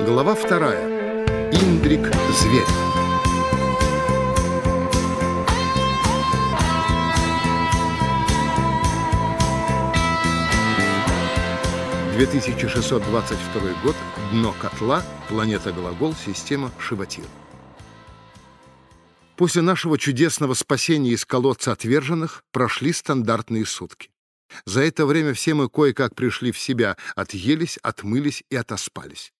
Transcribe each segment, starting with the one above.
Глава вторая. Индрик Зверь. «2622 год. Дно котла. Планета Глагол. Система Шиватир». После нашего чудесного спасения из колодца отверженных прошли стандартные сутки. За это время все мы кое-как пришли в себя, отъелись, отмылись и отоспались.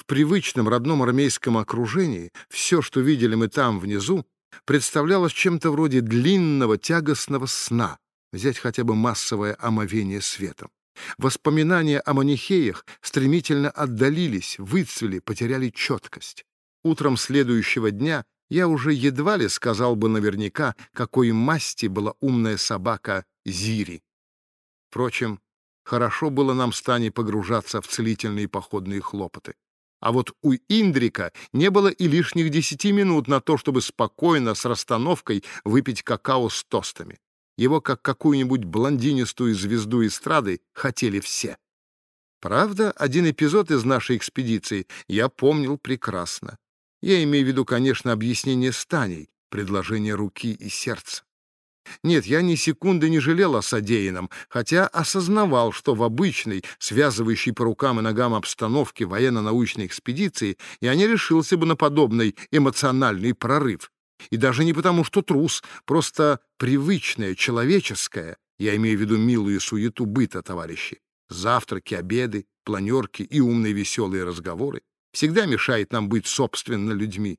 В привычном родном армейском окружении все, что видели мы там внизу, представлялось чем-то вроде длинного тягостного сна, взять хотя бы массовое омовение светом. Воспоминания о манихеях стремительно отдалились, выцвели, потеряли четкость. Утром следующего дня я уже едва ли сказал бы наверняка, какой масти была умная собака Зири. Впрочем, хорошо было нам с Таней погружаться в целительные походные хлопоты. А вот у Индрика не было и лишних десяти минут на то, чтобы спокойно, с расстановкой, выпить какао с тостами. Его, как какую-нибудь блондинистую звезду эстрады, хотели все. Правда, один эпизод из нашей экспедиции я помнил прекрасно. Я имею в виду, конечно, объяснение с Таней, предложение руки и сердца. Нет, я ни секунды не жалел о содеянном, хотя осознавал, что в обычной, связывающей по рукам и ногам обстановке военно-научной экспедиции я не решился бы на подобный эмоциональный прорыв. И даже не потому, что трус, просто привычное, человеческое, я имею в виду милую суету быта, товарищи, завтраки, обеды, планерки и умные веселые разговоры, всегда мешает нам быть собственно людьми.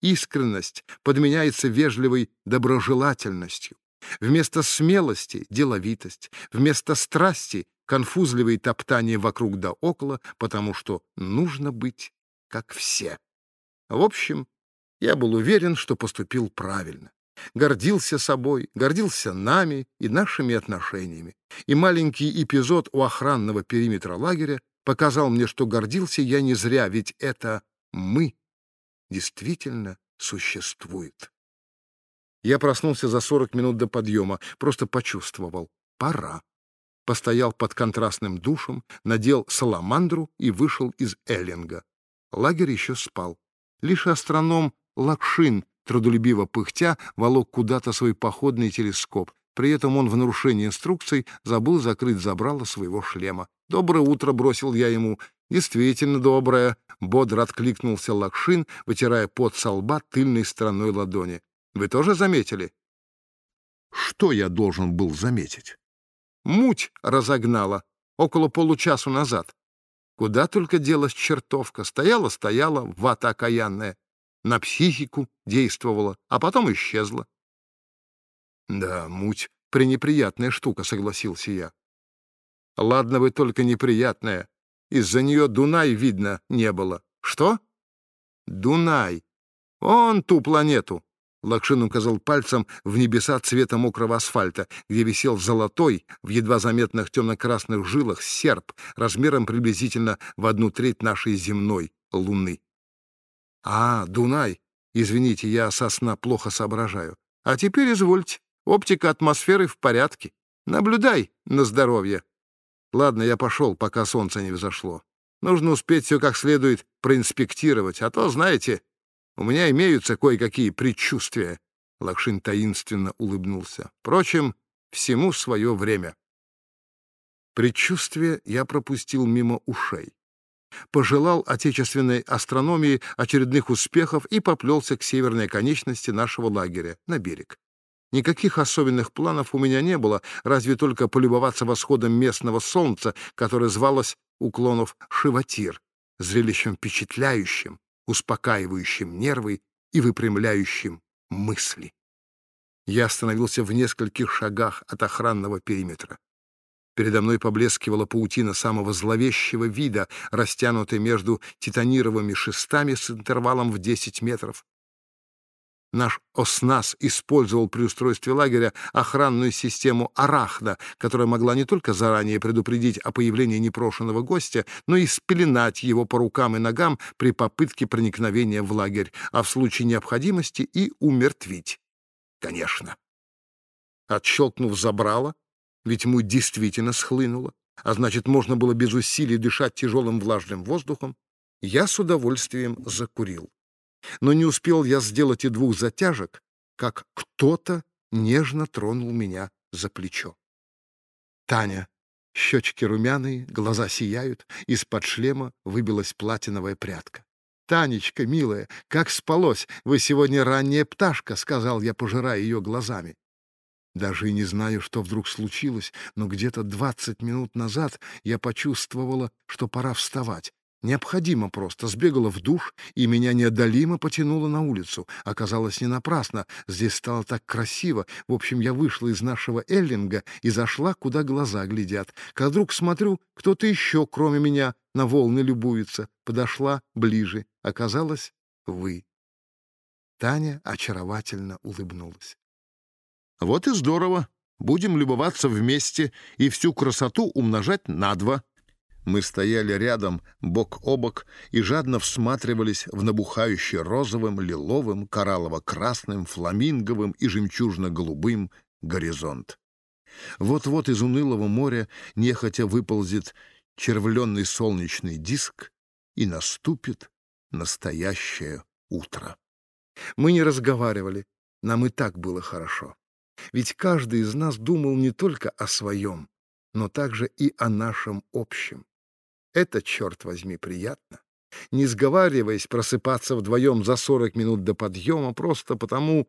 Искренность подменяется вежливой доброжелательностью. Вместо смелости — деловитость, вместо страсти — конфузливые топтания вокруг да около, потому что нужно быть как все. В общем, я был уверен, что поступил правильно. Гордился собой, гордился нами и нашими отношениями. И маленький эпизод у охранного периметра лагеря показал мне, что гордился я не зря, ведь это «мы» действительно существует. Я проснулся за 40 минут до подъема, просто почувствовал. Пора. Постоял под контрастным душем, надел саламандру и вышел из Эллинга. Лагерь еще спал. Лишь астроном Лакшин, трудолюбиво пыхтя, волок куда-то свой походный телескоп. При этом он в нарушении инструкций забыл закрыть забрало своего шлема. «Доброе утро!» — бросил я ему. «Действительно доброе!» — бодро откликнулся Лакшин, вытирая пот со лба тыльной стороной ладони. Вы тоже заметили? Что я должен был заметить? Муть разогнала около получасу назад. Куда только делась чертовка. Стояла-стояла, вата окаянная. На психику действовала, а потом исчезла. Да, муть — пренеприятная штука, согласился я. Ладно вы только неприятная. Из-за нее Дунай, видно, не было. Что? Дунай. Он ту планету. Лакшин указал пальцем в небеса цвета мокрого асфальта, где висел золотой, в едва заметных темно-красных жилах, серп, размером приблизительно в одну треть нашей земной луны. «А, Дунай! Извините, я со сна плохо соображаю. А теперь извольте, оптика атмосферы в порядке. Наблюдай на здоровье. Ладно, я пошел, пока солнце не взошло. Нужно успеть все как следует проинспектировать, а то, знаете, у меня имеются кое-какие предчувствия. Лакшин таинственно улыбнулся. Впрочем, всему свое время. Предчувствие я пропустил мимо ушей. Пожелал отечественной астрономии очередных успехов и поплелся к северной конечности нашего лагеря, на берег. Никаких особенных планов у меня не было, разве только полюбоваться восходом местного солнца, которое звалось уклонов Шиватир, зрелищем впечатляющим, успокаивающим нервы и выпрямляющим мысли. Я остановился в нескольких шагах от охранного периметра. Передо мной поблескивала паутина самого зловещего вида, растянутая между титанировыми шестами с интервалом в 10 метров. Наш ОСНАС использовал при устройстве лагеря охранную систему «Арахна», которая могла не только заранее предупредить о появлении непрошенного гостя, но и спеленать его по рукам и ногам при попытке проникновения в лагерь, а в случае необходимости и умертвить. Конечно. Отщелкнув забрало, ведь ему действительно схлынуло, а значит, можно было без усилий дышать тяжелым влажным воздухом, Я с удовольствием закурил. Но не успел я сделать и двух затяжек, как кто-то нежно тронул меня за плечо. Таня. Щечки румяные, глаза сияют, из-под шлема выбилась платиновая прядка. «Танечка, милая, как спалось? Вы сегодня ранняя пташка», — сказал я, пожирая ее глазами. Даже и не знаю, что вдруг случилось, но где-то двадцать минут назад я почувствовала, что пора вставать. Необходимо просто. Сбегала в душ, и меня неодолимо потянуло на улицу. Оказалось, не напрасно. Здесь стало так красиво. В общем, я вышла из нашего Эллинга и зашла, куда глаза глядят. Когда вдруг смотрю, кто-то еще, кроме меня, на волны любуется. Подошла ближе. Оказалось, вы. Таня очаровательно улыбнулась. Вот и здорово. Будем любоваться вместе и всю красоту умножать на два. Мы стояли рядом, бок о бок, и жадно всматривались в набухающий розовым, лиловым, кораллово-красным, фламинговым и жемчужно-голубым горизонт. Вот-вот из унылого моря нехотя выползет червленный солнечный диск, и наступит настоящее утро. Мы не разговаривали, нам и так было хорошо. Ведь каждый из нас думал не только о своем, но также и о нашем общем. Это, черт возьми, приятно. Не сговариваясь, просыпаться вдвоем за 40 минут до подъема просто потому,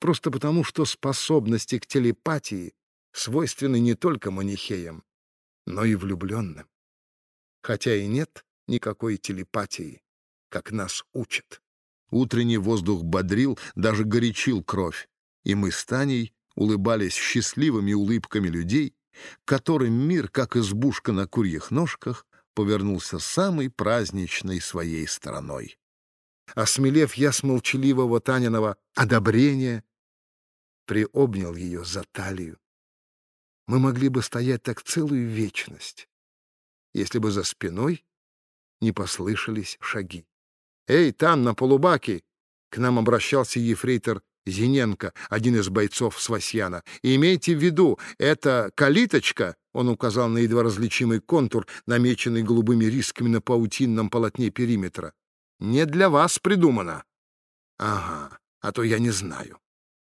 просто потому, что способности к телепатии свойственны не только манихеям, но и влюбленным. Хотя и нет никакой телепатии, как нас учат. Утренний воздух бодрил, даже горячил кровь, и мы с Таней улыбались счастливыми улыбками людей, которым мир, как избушка на курьих ножках, повернулся самой праздничной своей стороной. Осмелев я с молчаливого Таниного одобрения, приобнял ее за талию. Мы могли бы стоять так целую вечность, если бы за спиной не послышались шаги. «Эй, там, на полубаке!» — к нам обращался ефрейтор Зиненко, один из бойцов Свасьяна. И имейте в виду, эта калиточка, он указал на едва различимый контур, намеченный голубыми рисками на паутинном полотне периметра, не для вас придумана. Ага, а то я не знаю.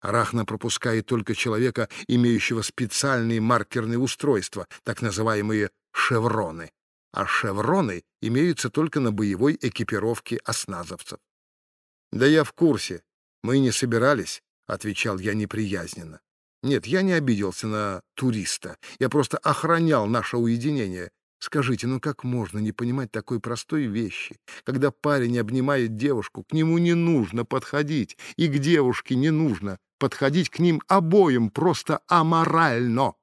Рахна пропускает только человека, имеющего специальные маркерные устройства, так называемые шевроны. А шевроны имеются только на боевой экипировке осназовцев. Да я в курсе, «Мы не собирались», — отвечал я неприязненно. «Нет, я не обиделся на туриста. Я просто охранял наше уединение. Скажите, ну как можно не понимать такой простой вещи? Когда парень обнимает девушку, к нему не нужно подходить, и к девушке не нужно подходить к ним обоим просто аморально.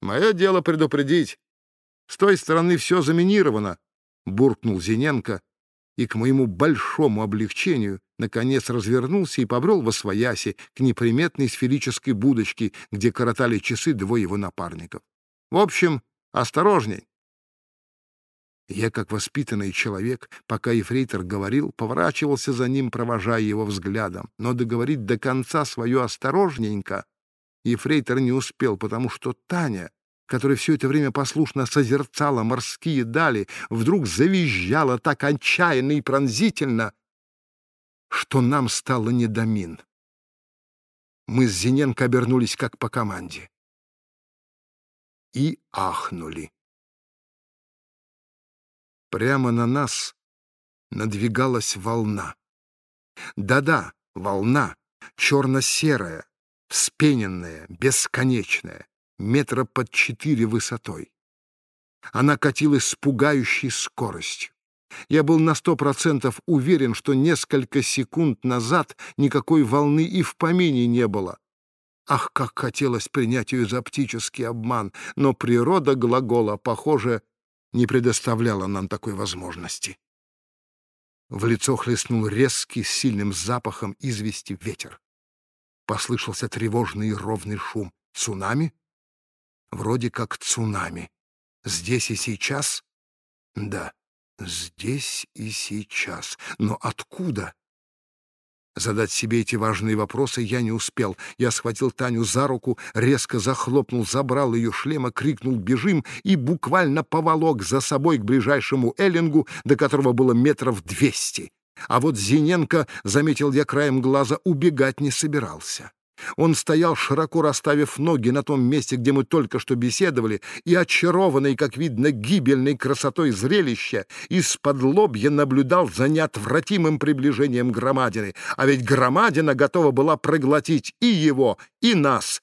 Мое дело предупредить. С той стороны все заминировано, — буркнул Зиненко, и, к моему большому облегчению, наконец развернулся и побрел во свояси к неприметной сферической будочке, где коротали часы двое его напарников. В общем, осторожней. Я, как воспитанный человек, пока ефрейтор говорил, поворачивался за ним, провожая его взглядом. Но договорить до конца свое осторожненько ефрейтор не успел, потому что Таня которая все это время послушно созерцала морские дали, вдруг завизжала так отчаянно и пронзительно, что нам стало не до мин. Мы с Зиненко обернулись как по команде. И ахнули. Прямо на нас надвигалась волна. Да-да, волна, черно-серая, вспененная, бесконечная метра под четыре высотой. Она катилась с пугающей скоростью. Я был на сто процентов уверен, что несколько секунд назад никакой волны и в помине не было. Ах, как хотелось принять ее за оптический обман, но природа глагола, похоже, не предоставляла нам такой возможности. В лицо хлестнул резкий, сильным запахом извести ветер. Послышался тревожный и ровный шум. Цунами? Вроде как цунами. Здесь и сейчас? Да, здесь и сейчас. Но откуда? Задать себе эти важные вопросы я не успел. Я схватил Таню за руку, резко захлопнул, забрал ее шлема, крикнул «бежим» и буквально поволок за собой к ближайшему эллингу, до которого было метров двести. А вот Зиненко, заметил я краем глаза, убегать не собирался. Он стоял, широко расставив ноги на том месте, где мы только что беседовали, и, очарованный, как видно, гибельной красотой зрелища, из-под лобья наблюдал за неотвратимым приближением громадины. А ведь громадина готова была проглотить и его, и нас,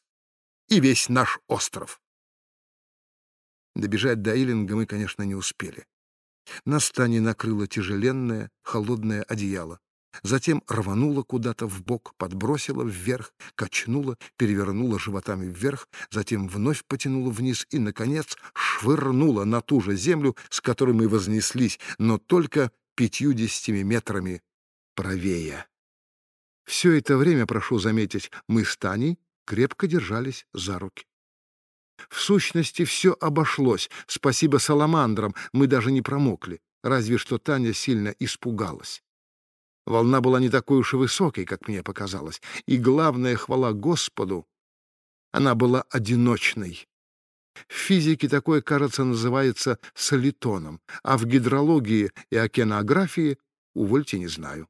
и весь наш остров. Добежать до Иллинга мы, конечно, не успели. На стане накрыло тяжеленное, холодное одеяло. Затем рванула куда-то в бок, подбросила вверх, качнула, перевернула животами вверх, затем вновь потянула вниз и, наконец, швырнула на ту же землю, с которой мы вознеслись, но только пятьюдесятими метрами правее. Все это время, прошу заметить, мы с Таней крепко держались за руки. В сущности, все обошлось. Спасибо саламандрам, мы даже не промокли. Разве что Таня сильно испугалась. Волна была не такой уж и высокой, как мне показалось. И главное, хвала Господу, она была одиночной. В физике такое, кажется, называется солитоном, а в гидрологии и океанографии, увольте, не знаю.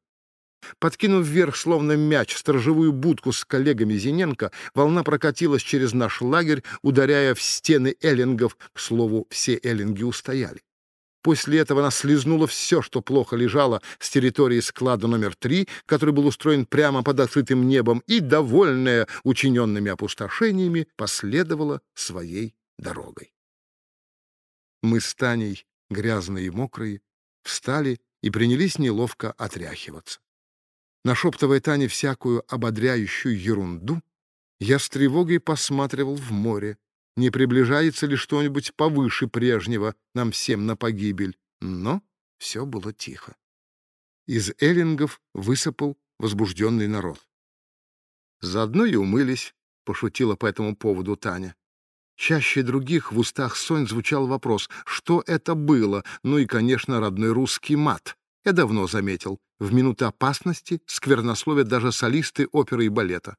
Подкинув вверх, словно мяч, сторожевую будку с коллегами Зиненко, волна прокатилась через наш лагерь, ударяя в стены эллингов. К слову, все эллинги устояли. После этого она слезнула все, что плохо лежало с территории склада номер три, который был устроен прямо под открытым небом, и, довольная учиненными опустошениями, последовала своей дорогой. Мы с Таней, грязные и мокрые, встали и принялись неловко отряхиваться. Нашептывая Тане всякую ободряющую ерунду, я с тревогой посматривал в море, не приближается ли что-нибудь повыше прежнего нам всем на погибель. Но все было тихо. Из эллингов высыпал возбужденный народ. «Заодно и умылись», — пошутила по этому поводу Таня. Чаще других в устах Сонь звучал вопрос, что это было, ну и, конечно, родной русский мат. Я давно заметил, в минуты опасности сквернословят даже солисты оперы и балета.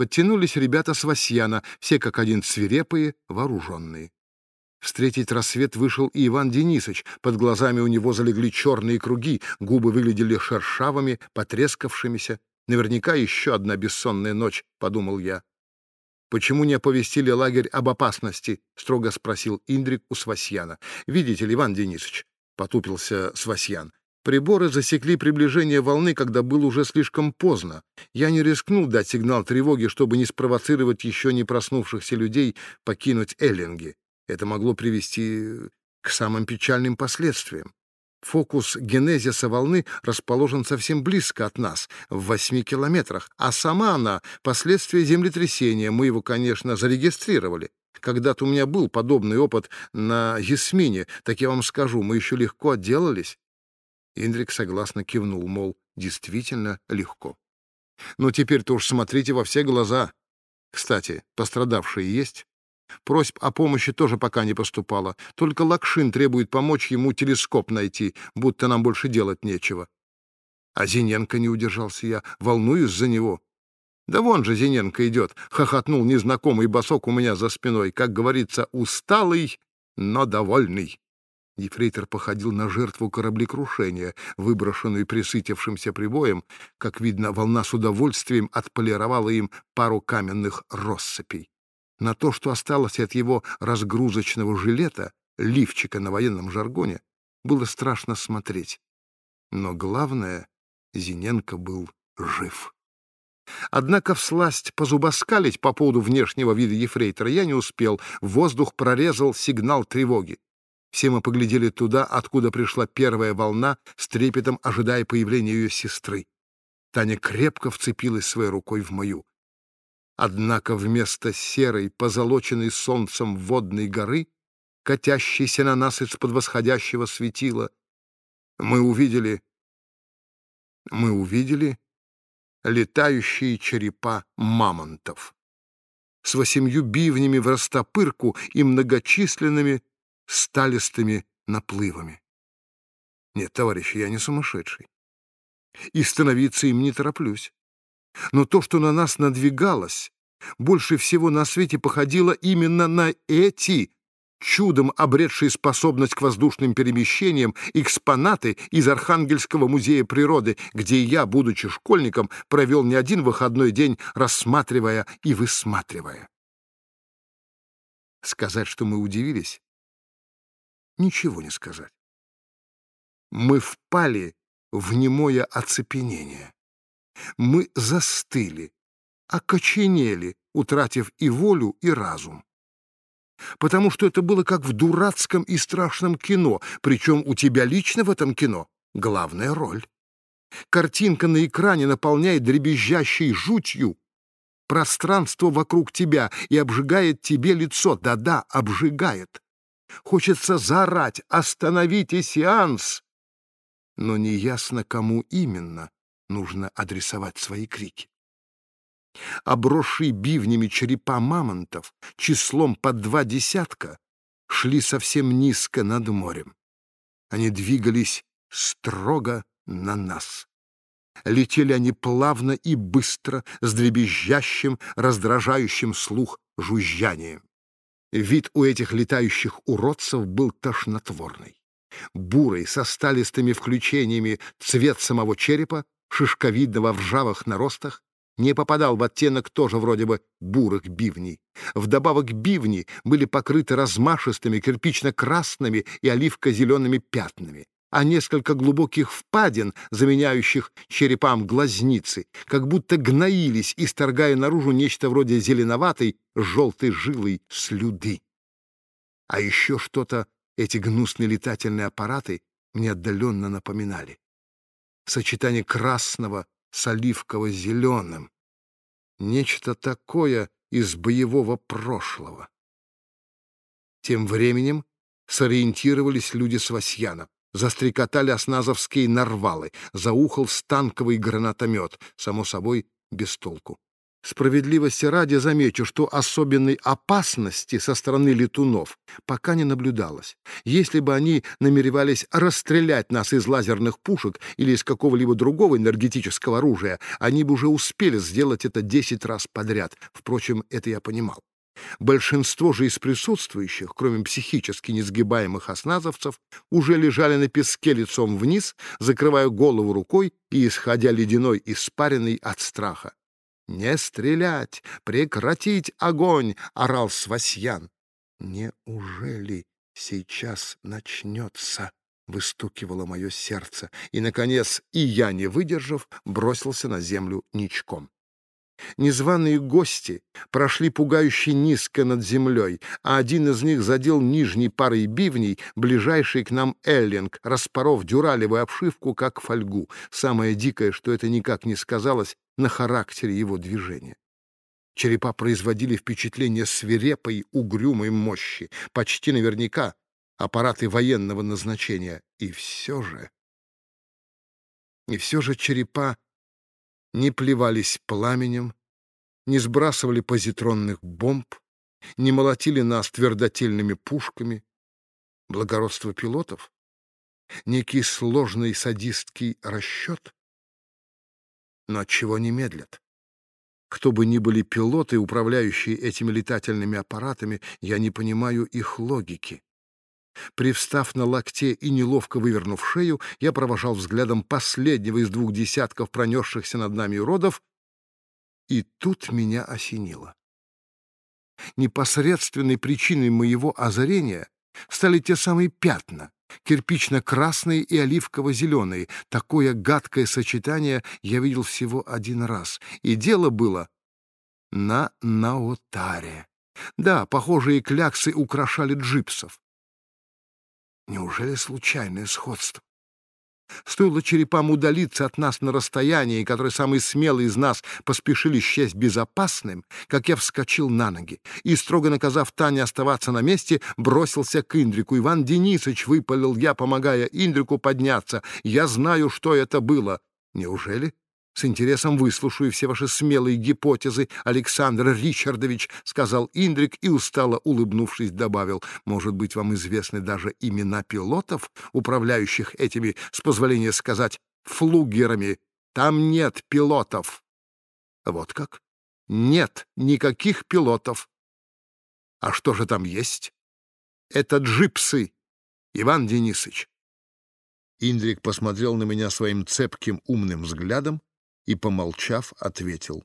Подтянулись ребята с Васьяна, все как один свирепые, вооруженные. Встретить рассвет вышел и Иван Денисович. Под глазами у него залегли черные круги, губы выглядели шершавыми, потрескавшимися. Наверняка еще одна бессонная ночь, — подумал я. «Почему не оповестили лагерь об опасности?» — строго спросил Индрик у Свасьяна. «Видите ли, Иван Денисович», — потупился Свасьян, Приборы засекли приближение волны, когда было уже слишком поздно. Я не рискнул дать сигнал тревоги, чтобы не спровоцировать еще не проснувшихся людей покинуть Эллинги. Это могло привести к самым печальным последствиям. Фокус генезиса волны расположен совсем близко от нас, в восьми километрах, а сама она — последствия землетрясения. Мы его, конечно, зарегистрировали. Когда-то у меня был подобный опыт на Ясмине, так я вам скажу, мы еще легко отделались. Индрик согласно кивнул, мол, действительно легко. «Ну, теперь-то уж смотрите во все глаза. Кстати, пострадавшие есть?» Просьб о помощи тоже пока не поступало. Только Лакшин требует помочь ему телескоп найти, будто нам больше делать нечего. А Зиненко не удержался я, волнуюсь за него. Да вон же Зиненко идет, хохотнул незнакомый босок у меня за спиной, как говорится, усталый, но довольный. Ефрейтор походил на жертву кораблекрушения, выброшенную присытившимся прибоем. Как видно, волна с удовольствием отполировала им пару каменных россыпей. На то, что осталось от его разгрузочного жилета, лифчика на военном жаргоне, было страшно смотреть. Но главное, Зиненко был жив. Однако всласть позубоскалить по поводу внешнего вида ефрейтора я не успел. Воздух прорезал сигнал тревоги. Все мы поглядели туда, откуда пришла первая волна, с трепетом ожидая появления ее сестры. Таня крепко вцепилась своей рукой в мою. Однако вместо серой, позолоченной солнцем водной горы, катящейся на нас из-под восходящего светила, мы увидели... Мы увидели летающие черепа мамонтов с восемью бивнями в растопырку и многочисленными сталистыми наплывами. Нет, товарищи, я не сумасшедший. и становиться им не тороплюсь. Но то, что на нас надвигалось, больше всего на свете походило именно на эти чудом обретшие способность к воздушным перемещениям экспонаты из Архангельского музея природы, где я, будучи школьником, провел не один выходной день, рассматривая и высматривая. Сказать, что мы удивились? Ничего не сказать. Мы впали в немое оцепенение. Мы застыли, окоченели, утратив и волю, и разум. Потому что это было как в дурацком и страшном кино, причем у тебя лично в этом кино главная роль. Картинка на экране наполняет дребезжащей жутью пространство вокруг тебя и обжигает тебе лицо. Да-да, обжигает. Хочется заорать «Остановите сеанс!» Но неясно, кому именно нужно адресовать свои крики. Обросшие бивнями черепа мамонтов числом под два десятка шли совсем низко над морем. Они двигались строго на нас. Летели они плавно и быстро, с дребезжащим, раздражающим слух жужжанием. Вид у этих летающих уродцев был тошнотворный. Бурый, со сталистыми включениями цвет самого черепа, шишковидного в ржавых наростах, не попадал в оттенок тоже вроде бы бурых бивней. Вдобавок бивни были покрыты размашистыми кирпично-красными и оливко-зелеными пятнами а несколько глубоких впадин, заменяющих черепам глазницы, как будто гноились, исторгая наружу нечто вроде зеленоватой, желтой жилой слюды. А еще что-то эти гнусные летательные аппараты мне отдаленно напоминали. Сочетание красного с оливково-зеленым. Нечто такое из боевого прошлого. Тем временем сориентировались люди с Васьяна. Застрекотали осназовские нарвалы, заухал станковый гранатомет, само собой, без толку. Справедливости ради замечу, что особенной опасности со стороны летунов пока не наблюдалось. Если бы они намеревались расстрелять нас из лазерных пушек или из какого-либо другого энергетического оружия, они бы уже успели сделать это десять раз подряд. Впрочем, это я понимал. Большинство же из присутствующих, кроме психически несгибаемых осназовцев, уже лежали на песке лицом вниз, закрывая голову рукой и исходя ледяной испаренной от страха. «Не стрелять! Прекратить огонь!» — орал Свасьян. «Неужели сейчас начнется?» — выстукивало мое сердце, и, наконец, и я, не выдержав, бросился на землю ничком. Незваные гости прошли пугающе низко над землей, а один из них задел нижней парой бивней ближайший к нам эллинг, распоров дюралевую обшивку, как фольгу. Самое дикое, что это никак не сказалось на характере его движения. Черепа производили впечатление свирепой, угрюмой мощи, почти наверняка аппараты военного назначения. И все же... И все же черепа не плевались пламенем, не сбрасывали позитронных бомб, не молотили нас твердотельными пушками. Благородство пилотов? Некий сложный садистский расчет? Но отчего не медлят? Кто бы ни были пилоты, управляющие этими летательными аппаратами, я не понимаю их логики. Привстав на локте и неловко вывернув шею, я провожал взглядом последнего из двух десятков пронесшихся над нами уродов, и тут меня осенило. Непосредственной причиной моего озарения стали те самые пятна, кирпично-красные и оливково-зеленые. Такое гадкое сочетание я видел всего один раз, и дело было на Наотаре. Да, похожие кляксы украшали джипсов. Неужели случайное сходство? Стоило черепам удалиться от нас на расстоянии, которое самые смелые из нас поспешили счесть безопасным, как я вскочил на ноги и, строго наказав Тане оставаться на месте, бросился к Индрику. «Иван Денисович!» — выпалил я, помогая Индрику подняться. «Я знаю, что это было». «Неужели?» С интересом выслушаю все ваши смелые гипотезы, Александр Ричардович, — сказал Индрик и, устало улыбнувшись, добавил, — может быть, вам известны даже имена пилотов, управляющих этими, с позволения сказать, флугерами, Там нет пилотов. Вот как? Нет никаких пилотов. А что же там есть? Это джипсы, Иван Денисович. Индрик посмотрел на меня своим цепким умным взглядом и, помолчав, ответил.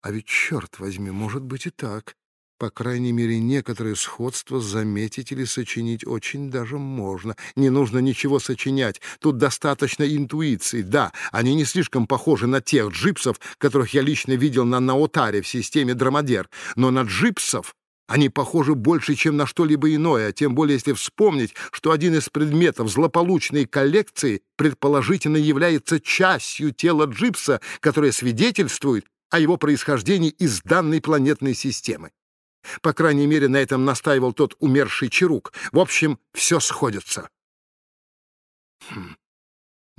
А ведь, черт возьми, может быть и так. По крайней мере, некоторые сходства заметить или сочинить очень даже можно. Не нужно ничего сочинять. Тут достаточно интуиции. Да, они не слишком похожи на тех джипсов, которых я лично видел на Наотаре в системе Драмадер. Но на джипсов они похожи больше, чем на что-либо иное, тем более если вспомнить, что один из предметов злополучной коллекции предположительно является частью тела джипса, которая свидетельствует о его происхождении из данной планетной системы. По крайней мере, на этом настаивал тот умерший Чарук. В общем, все сходится. Хм,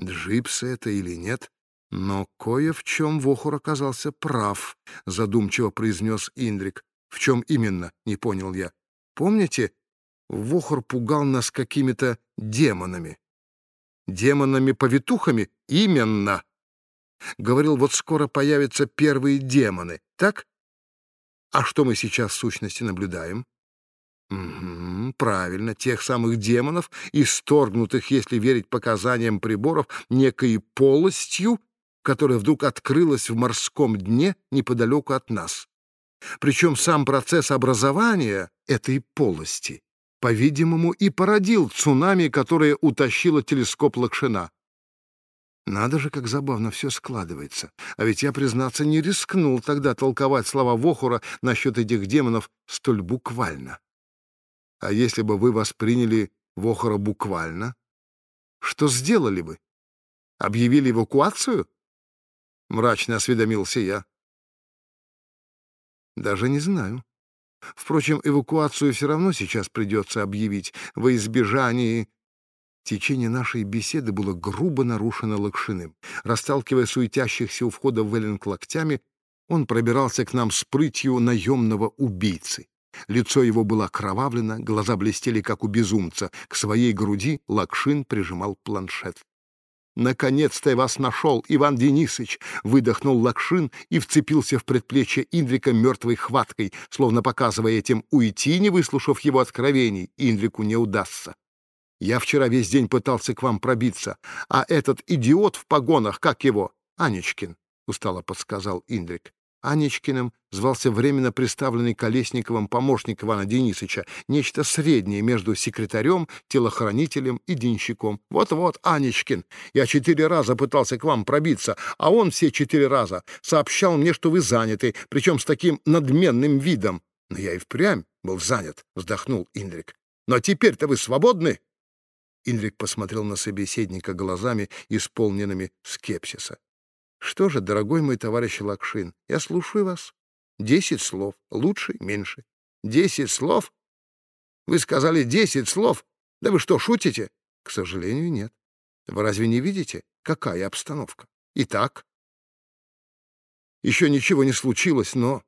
джипсы это или нет? Но кое в чем Вохур оказался прав, задумчиво произнес Индрик. В чем именно, не понял я. Помните, Вохур пугал нас какими-то демонами. Демонами-повитухами? Именно. Говорил, вот скоро появятся первые демоны, так? А что мы сейчас в сущности наблюдаем? Угу, правильно, тех самых демонов, исторгнутых, если верить показаниям приборов, некой полостью, которая вдруг открылась в морском дне неподалеку от нас. Причем сам процесс образования этой полости, по-видимому, и породил цунами, которое утащило телескоп Лакшина. Надо же, как забавно все складывается. А ведь я, признаться, не рискнул тогда толковать слова Вохура насчет этих демонов столь буквально. А если бы вы восприняли Вохура буквально, что сделали бы? Объявили эвакуацию? Мрачно осведомился я. Даже не знаю. Впрочем, эвакуацию все равно сейчас придется объявить во избежание Течение нашей беседы было грубо нарушено Лакшиным. Расталкивая суетящихся у входа в Эллинг локтями, он пробирался к нам с прытью наемного убийцы. Лицо его было окровавлено, глаза блестели, как у безумца. К своей груди Лакшин прижимал планшет. «Наконец-то я вас нашел, Иван Денисович!» — выдохнул Лакшин и вцепился в предплечье Индрика мертвой хваткой, словно показывая этим уйти, не выслушав его откровений, Индрику не удастся. Я вчера весь день пытался к вам пробиться, а этот идиот в погонах, как его? Анечкин, — устало подсказал Индрик. Анечкиным звался временно представленный Колесниковым помощник Ивана Денисовича, нечто среднее между секретарем, телохранителем и денщиком. Вот-вот, Анечкин, я четыре раза пытался к вам пробиться, а он все четыре раза сообщал мне, что вы заняты, причем с таким надменным видом. Но я и впрямь был занят, — вздохнул Индрик. Но теперь-то вы свободны? Инрик посмотрел на собеседника глазами, исполненными скепсиса. — Что же, дорогой мой товарищ Лакшин, я слушаю вас. Десять слов, лучше, меньше. Десять слов? Вы сказали десять слов? Да вы что, шутите? К сожалению, нет. Вы разве не видите, какая обстановка? Итак, еще ничего не случилось, но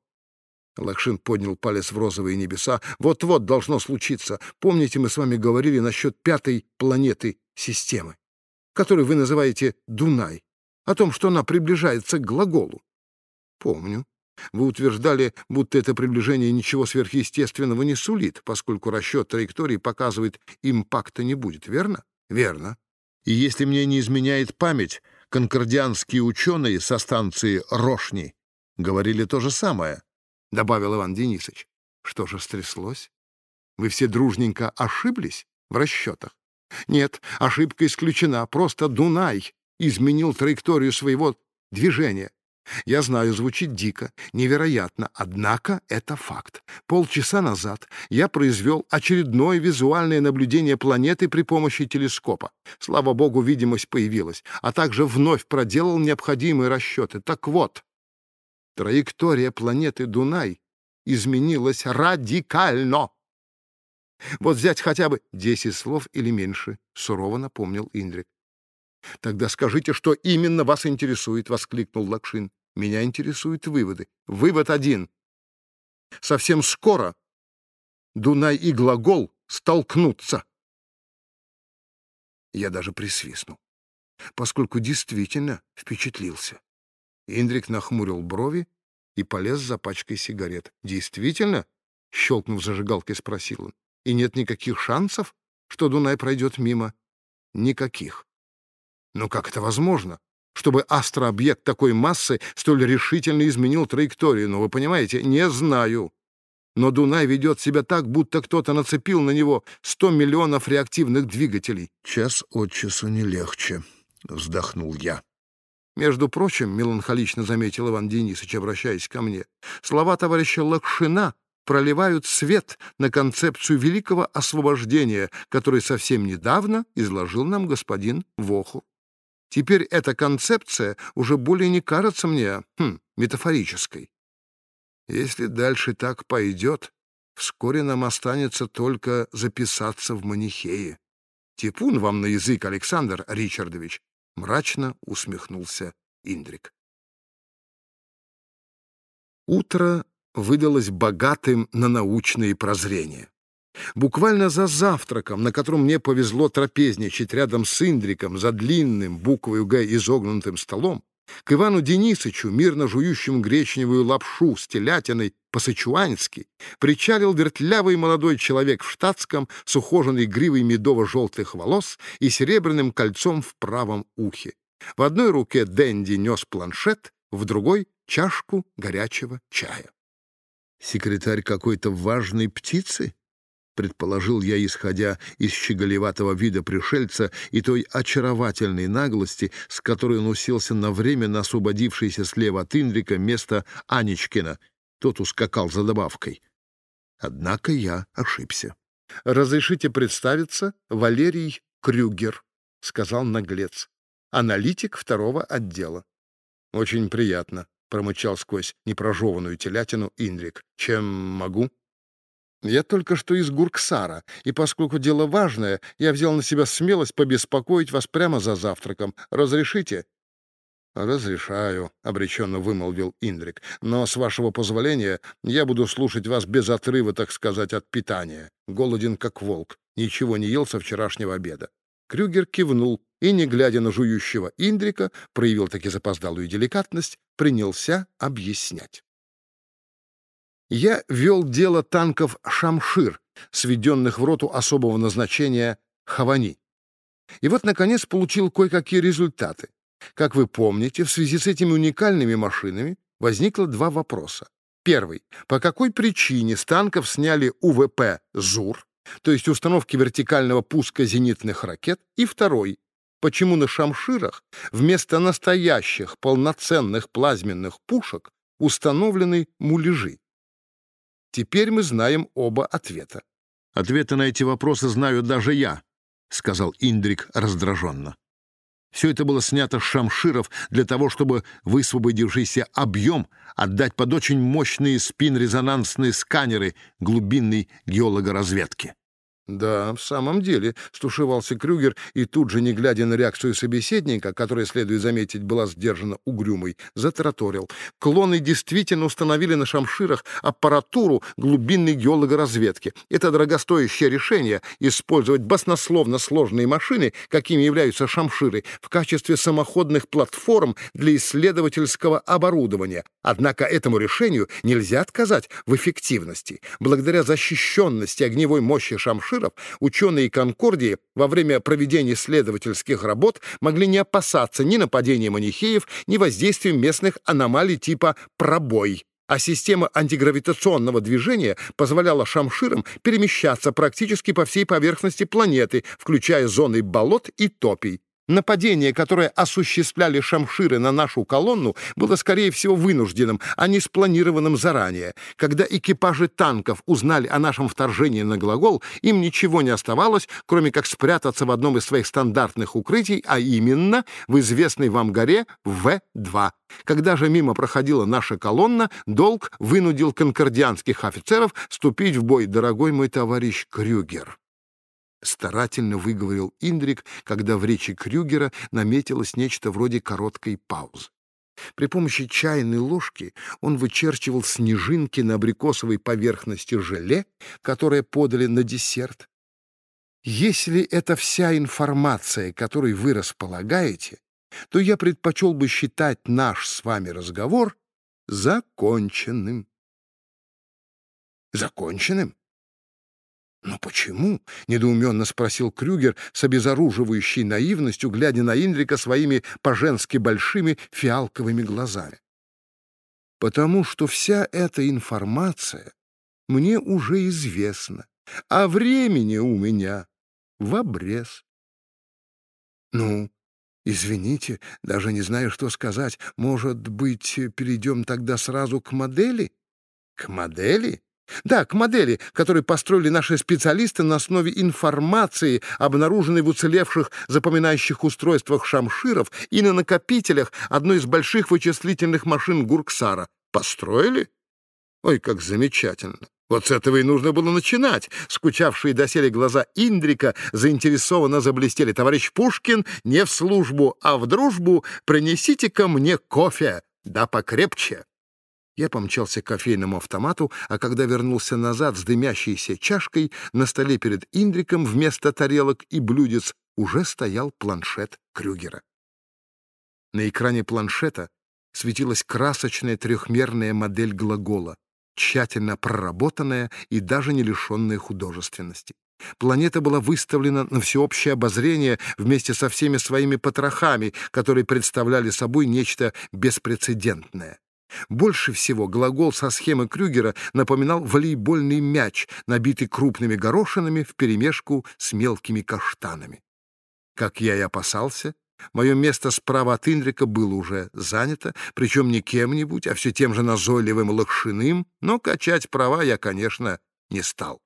Лакшин поднял палец в розовые небеса. «Вот-вот должно случиться. Помните, мы с вами говорили насчет пятой планеты системы, которую вы называете Дунай, о том, что она приближается к глаголу?» «Помню. Вы утверждали, будто это приближение ничего сверхъестественного не сулит, поскольку расчет траектории показывает, импакта не будет, верно?» «Верно. И если мне не изменяет память, конкордианские ученые со станции Рошни говорили то же самое». — добавил Иван Денисович. Что же стряслось? Вы все дружненько ошиблись в расчетах? Нет, ошибка исключена. Просто Дунай изменил траекторию своего движения. Я знаю, звучит дико, невероятно, однако это факт. Полчаса назад я произвел очередное визуальное наблюдение планеты при помощи телескопа. Слава богу, видимость появилась, а также вновь проделал необходимые расчеты. Так вот, Траектория планеты Дунай изменилась радикально. Вот взять хотя бы десять слов или меньше, — сурово напомнил Индрик. — Тогда скажите, что именно вас интересует, — воскликнул Лакшин. — Меня интересуют выводы. Вывод один. Совсем скоро Дунай и глагол столкнутся. Я даже присвистнул. поскольку действительно впечатлился. Индрик нахмурил брови и полез за пачкой сигарет. «Действительно?» — щелкнув зажигалкой, спросил он. «И нет никаких шансов, что Дунай пройдет мимо?» «Никаких». «Но как это возможно? Чтобы астрообъект такой массы столь решительно изменил траекторию? Ну, вы понимаете, не знаю. Но Дунай ведет себя так, будто кто-то нацепил на него сто миллионов реактивных двигателей». «Час от часу не легче», — вздохнул я. Между прочим, меланхолично заметил Иван Денисович, обращаясь ко мне, слова товарища Лакшина проливают свет на концепцию великого освобождения, который совсем недавно изложил нам господин Воху. Теперь эта концепция уже более не кажется мне хм, метафорической. Если дальше так пойдет, вскоре нам останется только записаться в манихеи. Типун вам на язык, Александр Ричардович, Мрачно усмехнулся Индрик. Утро выдалось богатым на научные прозрения. Буквально за завтраком, на котором мне повезло трапезничать рядом с Индриком за длинным буквой «Г» изогнутым столом, к Ивану Денисычу, мирно жующему гречневую лапшу с телятиной по-сычуански, причалил вертлявый молодой человек в штатском с ухоженной гривой медово-желтых волос и серебряным кольцом в правом ухе. В одной руке Дэнди нес планшет, в другой — чашку горячего чая. «Секретарь какой-то важной птицы?» Предположил я, исходя из щеголеватого вида пришельца и той очаровательной наглости, с которой он уселся на время на освободившееся слева от Индрика место Анечкина. Тот ускакал за добавкой. Однако я ошибся. — Разрешите представиться, Валерий Крюгер, — сказал наглец, — аналитик второго отдела. — Очень приятно, — промычал сквозь непрожеванную телятину Индрик. — Чем могу? Я только что из Гурксара, и поскольку дело важное, я взял на себя смелость побеспокоить вас прямо за завтраком. Разрешите?» «Разрешаю», — обреченно вымолвил Индрик. «Но, с вашего позволения, я буду слушать вас без отрыва, так сказать, от питания. Голоден, как волк. Ничего не ел со вчерашнего обеда». Крюгер кивнул и, не глядя на жующего Индрика, проявил таки запоздалую деликатность, принялся объяснять я вел дело танков «Шамшир», сведенных в роту особого назначения «Хавани». И вот, наконец, получил кое-какие результаты. Как вы помните, в связи с этими уникальными машинами возникло два вопроса. Первый. По какой причине с танков сняли УВП «ЗУР», то есть установки вертикального пуска зенитных ракет? И второй. Почему на «Шамширах» вместо настоящих полноценных плазменных пушек установлены муляжи? Теперь мы знаем оба ответа. «Ответы на эти вопросы знаю даже я», — сказал Индрик раздраженно. Все это было снято с шамширов для того, чтобы высвободившийся объем отдать под очень мощные спин-резонансные сканеры глубинной геологоразведки. «Да, в самом деле», — стушевался Крюгер, и тут же, не глядя на реакцию собеседника, которая, следует заметить, была сдержана угрюмой, затраторил. «Клоны действительно установили на шамширах аппаратуру глубинной геологоразведки. Это дорогостоящее решение — использовать баснословно сложные машины, какими являются шамширы, в качестве самоходных платформ для исследовательского оборудования. Однако этому решению нельзя отказать в эффективности. Благодаря защищенности огневой мощи шамшира пассажиров, ученые Конкордии во время проведения исследовательских работ могли не опасаться ни нападения манихеев, ни воздействия местных аномалий типа «пробой» а система антигравитационного движения позволяла шамширам перемещаться практически по всей поверхности планеты, включая зоны болот и топий. Нападение, которое осуществляли шамширы на нашу колонну, было, скорее всего, вынужденным, а не спланированным заранее. Когда экипажи танков узнали о нашем вторжении на глагол, им ничего не оставалось, кроме как спрятаться в одном из своих стандартных укрытий, а именно в известной вам горе В-2. Когда же мимо проходила наша колонна, долг вынудил конкордианских офицеров вступить в бой, дорогой мой товарищ Крюгер. — старательно выговорил Индрик, когда в речи Крюгера наметилось нечто вроде короткой паузы. При помощи чайной ложки он вычерчивал снежинки на абрикосовой поверхности желе, которое подали на десерт. Если это вся информация, которой вы располагаете, то я предпочел бы считать наш с вами разговор законченным. Законченным? «Но почему?» — недоуменно спросил Крюгер с обезоруживающей наивностью, глядя на Индрика своими по-женски большими фиалковыми глазами. «Потому что вся эта информация мне уже известна, а времени у меня в обрез». «Ну, извините, даже не знаю, что сказать. Может быть, перейдем тогда сразу к модели?» «К модели?» Да, к модели, которую построили наши специалисты на основе информации, обнаруженной в уцелевших запоминающих устройствах шамширов и на накопителях одной из больших вычислительных машин Гурксара. Построили? Ой, как замечательно! Вот с этого и нужно было начинать. Скучавшие доселе глаза Индрика заинтересованно заблестели. Товарищ Пушкин, не в службу, а в дружбу, принесите ко мне кофе, да покрепче. Я помчался к кофейному автомату, а когда вернулся назад с дымящейся чашкой, на столе перед Индриком вместо тарелок и блюдец уже стоял планшет Крюгера. На экране планшета светилась красочная трехмерная модель глагола, тщательно проработанная и даже не лишенная художественности. Планета была выставлена на всеобщее обозрение вместе со всеми своими потрохами, которые представляли собой нечто беспрецедентное. Больше всего глагол со схемы Крюгера напоминал волейбольный мяч, набитый крупными горошинами вперемешку с мелкими каштанами. Как я и опасался, мое место справа от Индрика было уже занято, причем не кем-нибудь, а все тем же назойливым Лакшиным, но качать права я, конечно, не стал.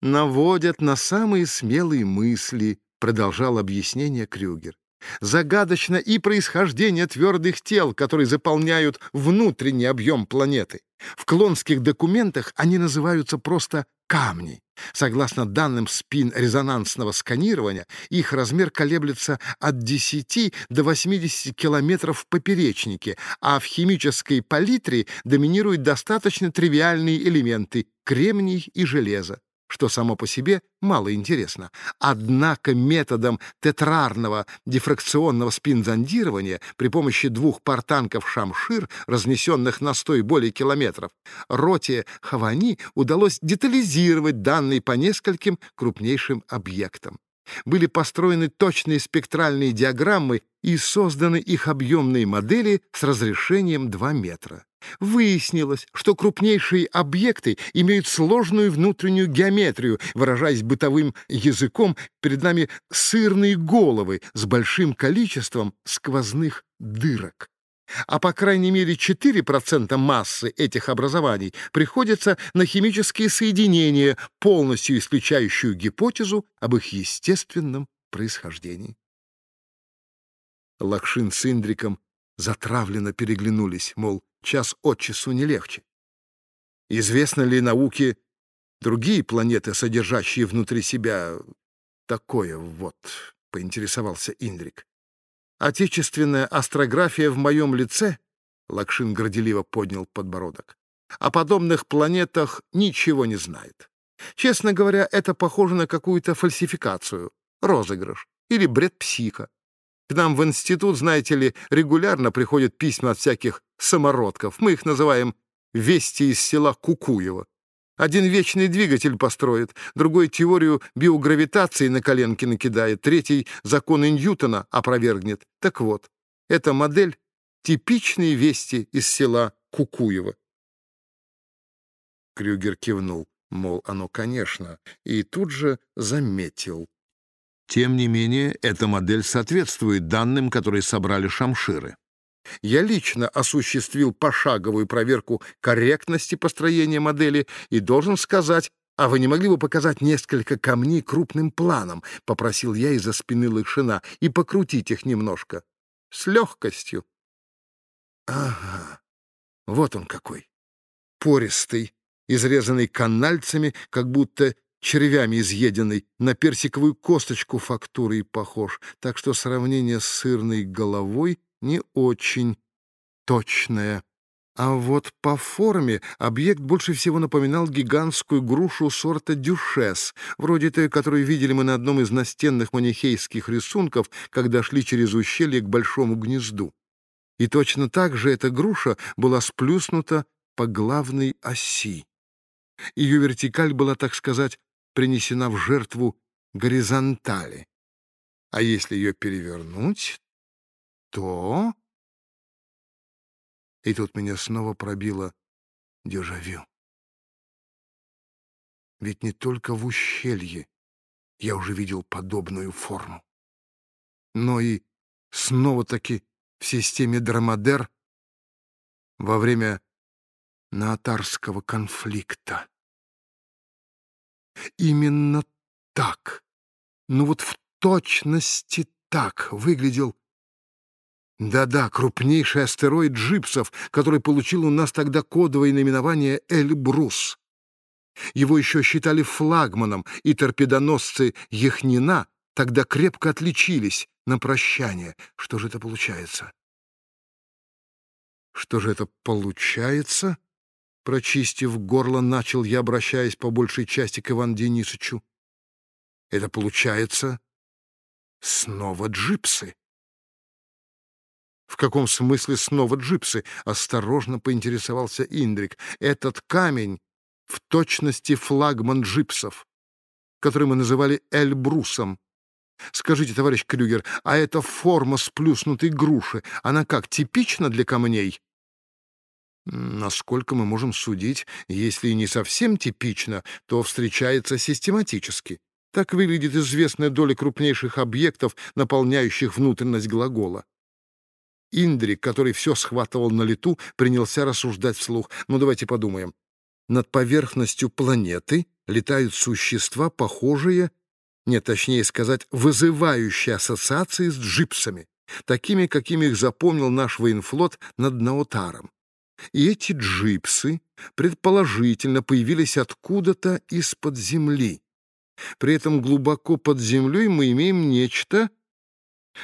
«Наводят на самые смелые мысли», — продолжал объяснение Крюгер. Загадочно и происхождение твердых тел, которые заполняют внутренний объем планеты. В клонских документах они называются просто камни. Согласно данным спин-резонансного сканирования, их размер колеблется от 10 до 80 километров в поперечнике, а в химической палитре доминируют достаточно тривиальные элементы — кремний и железо что само по себе мало интересно. Однако методом тетрарного дифракционного спинзондирования при помощи двух портанков «Шамшир», разнесенных на сто и более километров, роте Хавани удалось детализировать данные по нескольким крупнейшим объектам. Были построены точные спектральные диаграммы и созданы их объемные модели с разрешением 2 метра. Выяснилось, что крупнейшие объекты имеют сложную внутреннюю геометрию, выражаясь бытовым языком, перед нами сырные головы с большим количеством сквозных дырок. А по крайней мере 4% массы этих образований приходится на химические соединения, полностью исключающую гипотезу об их естественном происхождении. Лакшин с Индриком затравленно переглянулись, мол, час от часу не легче. Известно ли науке другие планеты, содержащие внутри себя такое вот, — поинтересовался Индрик. Отечественная астрография в моем лице, — Лакшин горделиво поднял подбородок, — о подобных планетах ничего не знает. Честно говоря, это похоже на какую-то фальсификацию, розыгрыш или бред психа. К нам в институт, знаете ли, регулярно приходят письма от всяких самородков. Мы их называем «вести из села Кукуева». Один вечный двигатель построит, другой теорию биогравитации на коленке накидает, третий законы Ньютона опровергнет. Так вот, эта модель — типичные вести из села Кукуева. Крюгер кивнул, мол, оно, конечно, и тут же заметил. Тем не менее, эта модель соответствует данным, которые собрали шамширы. Я лично осуществил пошаговую проверку корректности построения модели и должен сказать, «А вы не могли бы показать несколько камней крупным планом?» — попросил я из-за спины Лыкшина, «и покрутить их немножко». «С легкостью». «Ага, вот он какой. Пористый, изрезанный канальцами, как будто червями изъеденный, на персиковую косточку фактурой похож, так что сравнение с сырной головой не очень точное. А вот по форме объект больше всего напоминал гигантскую грушу сорта дюшес, вроде той, которую видели мы на одном из настенных манихейских рисунков, когда шли через ущелье к большому гнезду. И точно так же эта груша была сплюснута по главной оси. Ее вертикаль была, так сказать, принесена в жертву горизонтали. А если ее перевернуть, то... И тут меня снова пробило дежавю. Ведь не только в ущелье я уже видел подобную форму, но и снова-таки в системе Драмадер во время наатарского конфликта. Именно так, ну вот в точности так выглядел да-да, крупнейший астероид Джипсов, который получил у нас тогда кодовое наименование Эльбрус. Его еще считали флагманом, и торпедоносцы Яхнина тогда крепко отличились на прощание. Что же это получается? Что же это получается? Прочистив горло, начал я, обращаясь по большей части к Ивану Денисовичу. Это получается снова джипсы. «В каком смысле снова джипсы?» — осторожно поинтересовался Индрик. «Этот камень в точности флагман джипсов, который мы называли Эльбрусом. Скажите, товарищ Крюгер, а эта форма сплюснутой груши, она как, типична для камней?» Насколько мы можем судить, если и не совсем типично, то встречается систематически. Так выглядит известная доля крупнейших объектов, наполняющих внутренность глагола. Индрик, который все схватывал на лету, принялся рассуждать вслух. Ну, давайте подумаем. Над поверхностью планеты летают существа, похожие, нет, точнее сказать, вызывающие ассоциации с джипсами, такими, какими их запомнил наш военфлот над Наотаром. И эти джипсы, предположительно, появились откуда-то из-под земли. При этом глубоко под землей мы имеем нечто,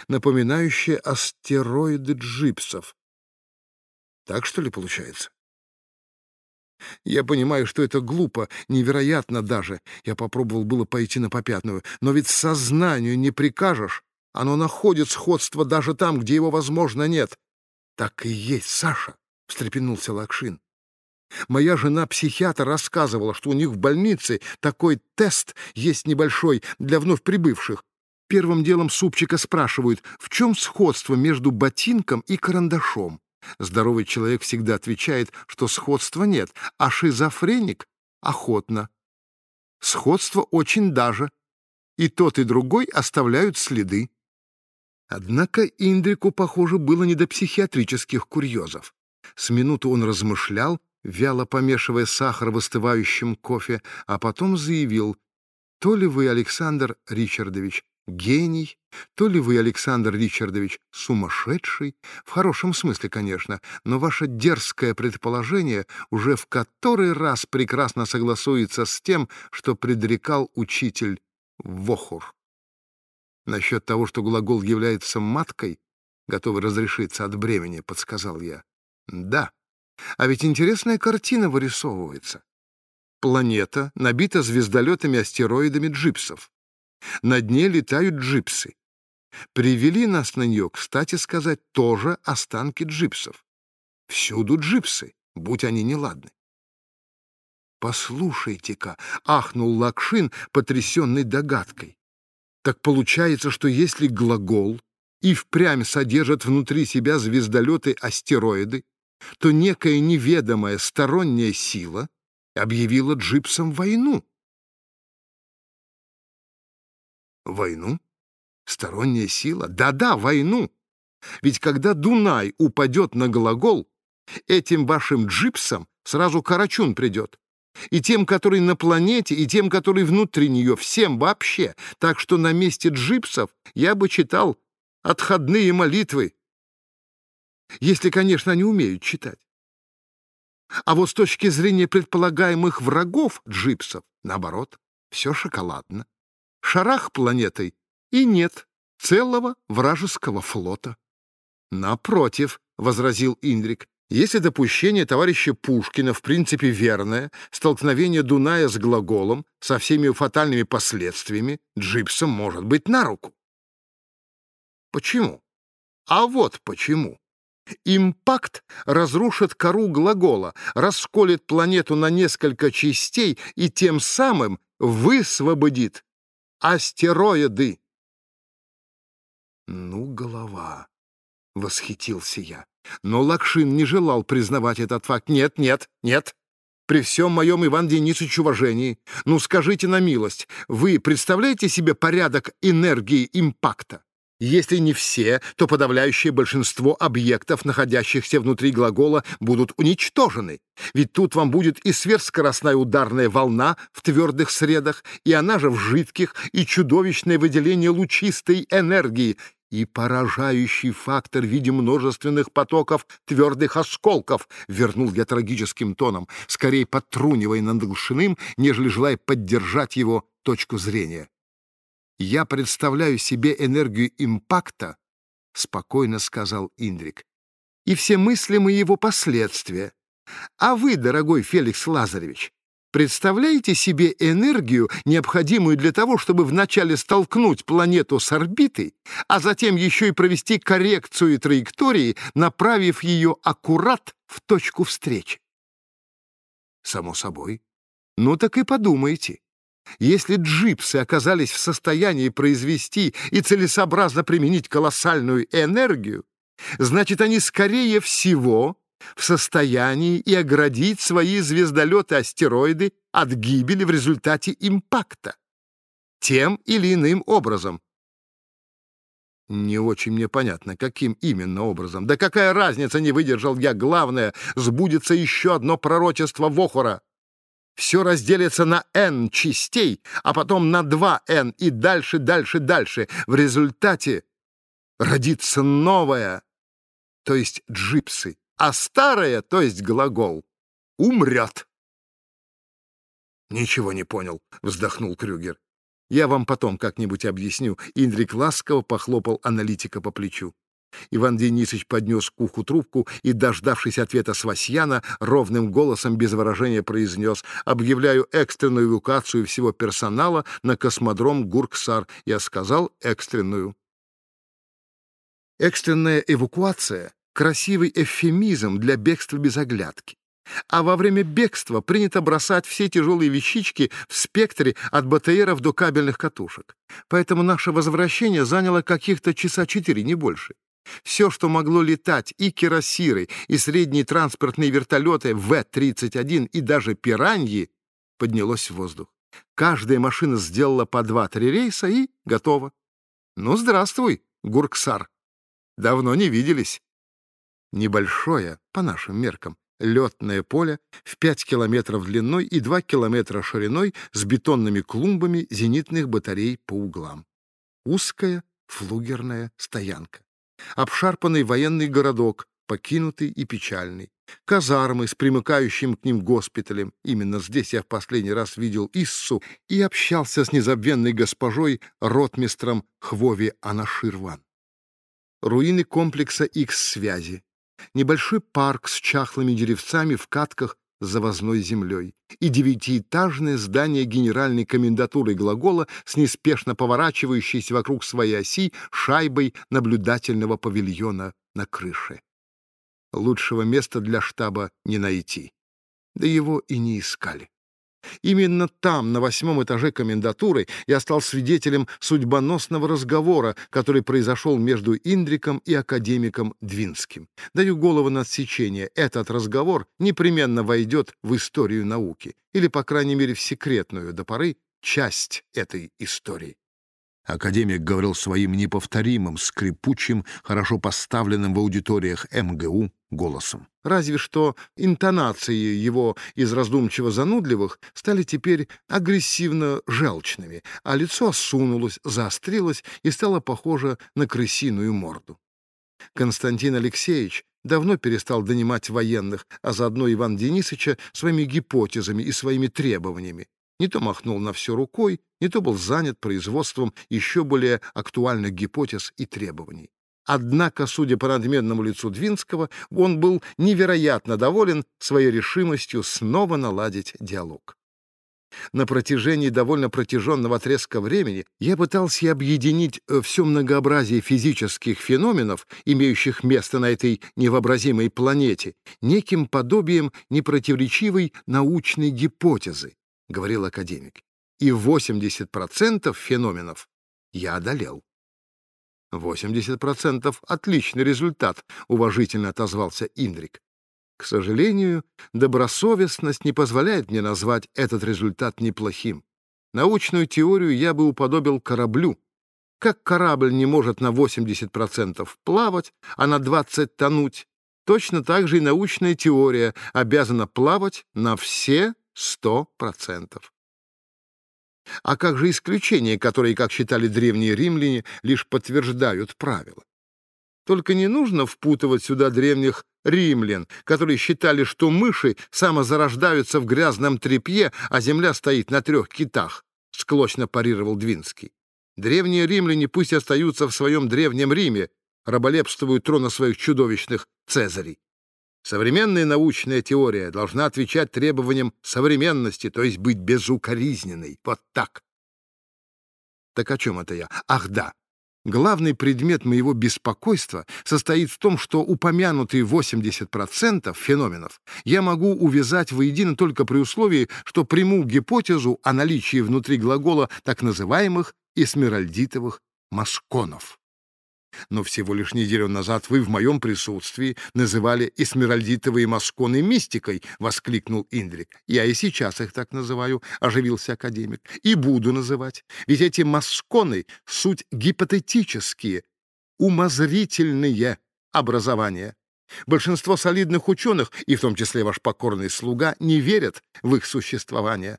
напоминающие астероиды джипсов. Так что ли получается? Я понимаю, что это глупо, невероятно даже. Я попробовал было пойти на попятную, но ведь сознанию не прикажешь. Оно находит сходство даже там, где его, возможно, нет. Так и есть, Саша, — встрепенулся Лакшин. Моя жена-психиатр рассказывала, что у них в больнице такой тест есть небольшой для вновь прибывших. Первым делом супчика спрашивают, в чем сходство между ботинком и карандашом. Здоровый человек всегда отвечает, что сходства нет, а шизофреник — охотно. Сходство очень даже. И тот, и другой оставляют следы. Однако Индрику, похоже, было не до психиатрических курьезов. С минуту он размышлял, вяло помешивая сахар в остывающем кофе, а потом заявил, «То ли вы, Александр Ричардович, гений, то ли вы, Александр Ричардович, сумасшедший, в хорошем смысле, конечно, но ваше дерзкое предположение уже в который раз прекрасно согласуется с тем, что предрекал учитель Вохур. Насчет того, что глагол является маткой, готовый разрешиться от бремени, подсказал я. Да, а ведь интересная картина вырисовывается. Планета набита звездолетами-астероидами джипсов. На дне летают джипсы. Привели нас на нее, кстати сказать, тоже останки джипсов. Всюду джипсы, будь они неладны. «Послушайте-ка», — ахнул Лакшин, потрясенный догадкой. «Так получается, что если глагол и впрямь содержит внутри себя звездолеты-астероиды, то некая неведомая сторонняя сила объявила джипсам войну. Войну? Сторонняя сила? Да-да, войну. Ведь когда Дунай упадет на глагол, этим вашим джипсам сразу Карачун придет. И тем, который на планете, и тем, который внутри нее, всем вообще. Так что на месте джипсов я бы читал отходные молитвы. Если, конечно, они умеют читать. А вот с точки зрения предполагаемых врагов джипсов, наоборот, все шоколадно шарах планетой, и нет целого вражеского флота. «Напротив», — возразил Индрик, — Если допущение товарища Пушкина в принципе верное, столкновение Дуная с глаголом со всеми фатальными последствиями Джипсом может быть на руку. Почему? А вот почему. Импакт разрушит кору глагола, расколет планету на несколько частей и тем самым высвободит астероиды. Ну, голова, — восхитился я. Но Лакшин не желал признавать этот факт. Нет, нет, нет. При всем моем Иван Денисович уважении, ну скажите на милость, вы представляете себе порядок энергии импакта? Если не все, то подавляющее большинство объектов, находящихся внутри глагола, будут уничтожены. Ведь тут вам будет и сверхскоростная ударная волна в твердых средах, и она же в жидких, и чудовищное выделение лучистой энергии, и поражающий фактор в виде множественных потоков твердых осколков, вернул я трагическим тоном, скорее подтрунивая над Глушиным, нежели желая поддержать его точку зрения. «Я представляю себе энергию импакта», — спокойно сказал Индрик, «и все мыслимые его последствия. А вы, дорогой Феликс Лазаревич, представляете себе энергию, необходимую для того, чтобы вначале столкнуть планету с орбитой, а затем еще и провести коррекцию траектории, направив ее аккурат в точку встречи?» «Само собой. Ну так и подумайте. Если джипсы оказались в состоянии произвести и целесообразно применить колоссальную энергию, значит, они, скорее всего, в состоянии и оградить свои звездолеты-астероиды от гибели в результате импакта. Тем или иным образом. Не очень мне понятно, каким именно образом. Да какая разница, не выдержал я. Главное, сбудется еще одно пророчество Вохора все разделится на n частей, а потом на 2n и дальше, дальше, дальше. В результате родится новое, то есть джипсы, а старое, то есть глагол, умрет. «Ничего не понял», — вздохнул Крюгер. «Я вам потом как-нибудь объясню». Индрик ласково похлопал аналитика по плечу. Иван Денисович поднес к уху трубку и, дождавшись ответа Свасьяна, ровным голосом без выражения произнес «Объявляю экстренную эвакуацию всего персонала на космодром Гурксар». Я сказал «экстренную». Экстренная эвакуация — красивый эвфемизм для бегства без оглядки. А во время бегства принято бросать все тяжелые вещички в спектре от БТРов до кабельных катушек. Поэтому наше возвращение заняло каких-то часа четыре, не больше. Все, что могло летать, и кирасиры, и средние транспортные вертолеты В-31, и даже пираньи, поднялось в воздух. Каждая машина сделала по два-три рейса и готово. Ну, здравствуй, Гурксар. Давно не виделись. Небольшое, по нашим меркам, летное поле в 5 километров длиной и 2 километра шириной с бетонными клумбами зенитных батарей по углам. Узкая флугерная стоянка обшарпанный военный городок, покинутый и печальный, казармы с примыкающим к ним госпиталем. Именно здесь я в последний раз видел Иссу и общался с незабвенной госпожой, ротмистром Хвови Анаширван. Руины комплекса X-связи. Небольшой парк с чахлыми деревцами в катках завозной землей, и девятиэтажное здание генеральной комендатуры глагола с неспешно поворачивающейся вокруг своей оси шайбой наблюдательного павильона на крыше. Лучшего места для штаба не найти. Да его и не искали. Именно там, на восьмом этаже комендатуры, я стал свидетелем судьбоносного разговора, который произошел между Индриком и академиком Двинским. Даю голову на отсечение. Этот разговор непременно войдет в историю науки, или, по крайней мере, в секретную до поры часть этой истории. Академик говорил своим неповторимым, скрипучим, хорошо поставленным в аудиториях МГУ голосом. Разве что интонации его из раздумчиво-занудливых стали теперь агрессивно-желчными, а лицо осунулось, заострилось и стало похоже на крысиную морду. Константин Алексеевич давно перестал донимать военных, а заодно Иван Денисовича своими гипотезами и своими требованиями, не то махнул на все рукой, не то был занят производством еще более актуальных гипотез и требований. Однако, судя по надменному лицу Двинского, он был невероятно доволен своей решимостью снова наладить диалог. На протяжении довольно протяженного отрезка времени я пытался объединить э, все многообразие физических феноменов, имеющих место на этой невообразимой планете, неким подобием непротиворечивой научной гипотезы, — говорил академик. И 80% феноменов я одолел. 80% — отличный результат, — уважительно отозвался Индрик. К сожалению, добросовестность не позволяет мне назвать этот результат неплохим. Научную теорию я бы уподобил кораблю. Как корабль не может на 80% плавать, а на 20% тонуть, точно так же и научная теория обязана плавать на все 100%. А как же исключения, которые, как считали древние римляне, лишь подтверждают правила? Только не нужно впутывать сюда древних римлян, которые считали, что мыши самозарождаются в грязном тряпье, а земля стоит на трех китах, — склочно парировал Двинский. Древние римляне пусть остаются в своем древнем Риме, раболепствуют трона своих чудовищных цезарей. Современная научная теория должна отвечать требованиям современности, то есть быть безукоризненной. Вот так. Так о чем это я? Ах, да. Главный предмет моего беспокойства состоит в том, что упомянутые 80% феноменов я могу увязать воедино только при условии, что приму гипотезу о наличии внутри глагола так называемых эсмеральдитовых масконов. Но всего лишь неделю назад вы в моем присутствии называли эсмеральдитовые масконы мистикой, — воскликнул Индрик. Я и сейчас их так называю, — оживился академик. И буду называть. Ведь эти масконы — суть гипотетические, умозрительные образования. Большинство солидных ученых, и в том числе ваш покорный слуга, не верят в их существование.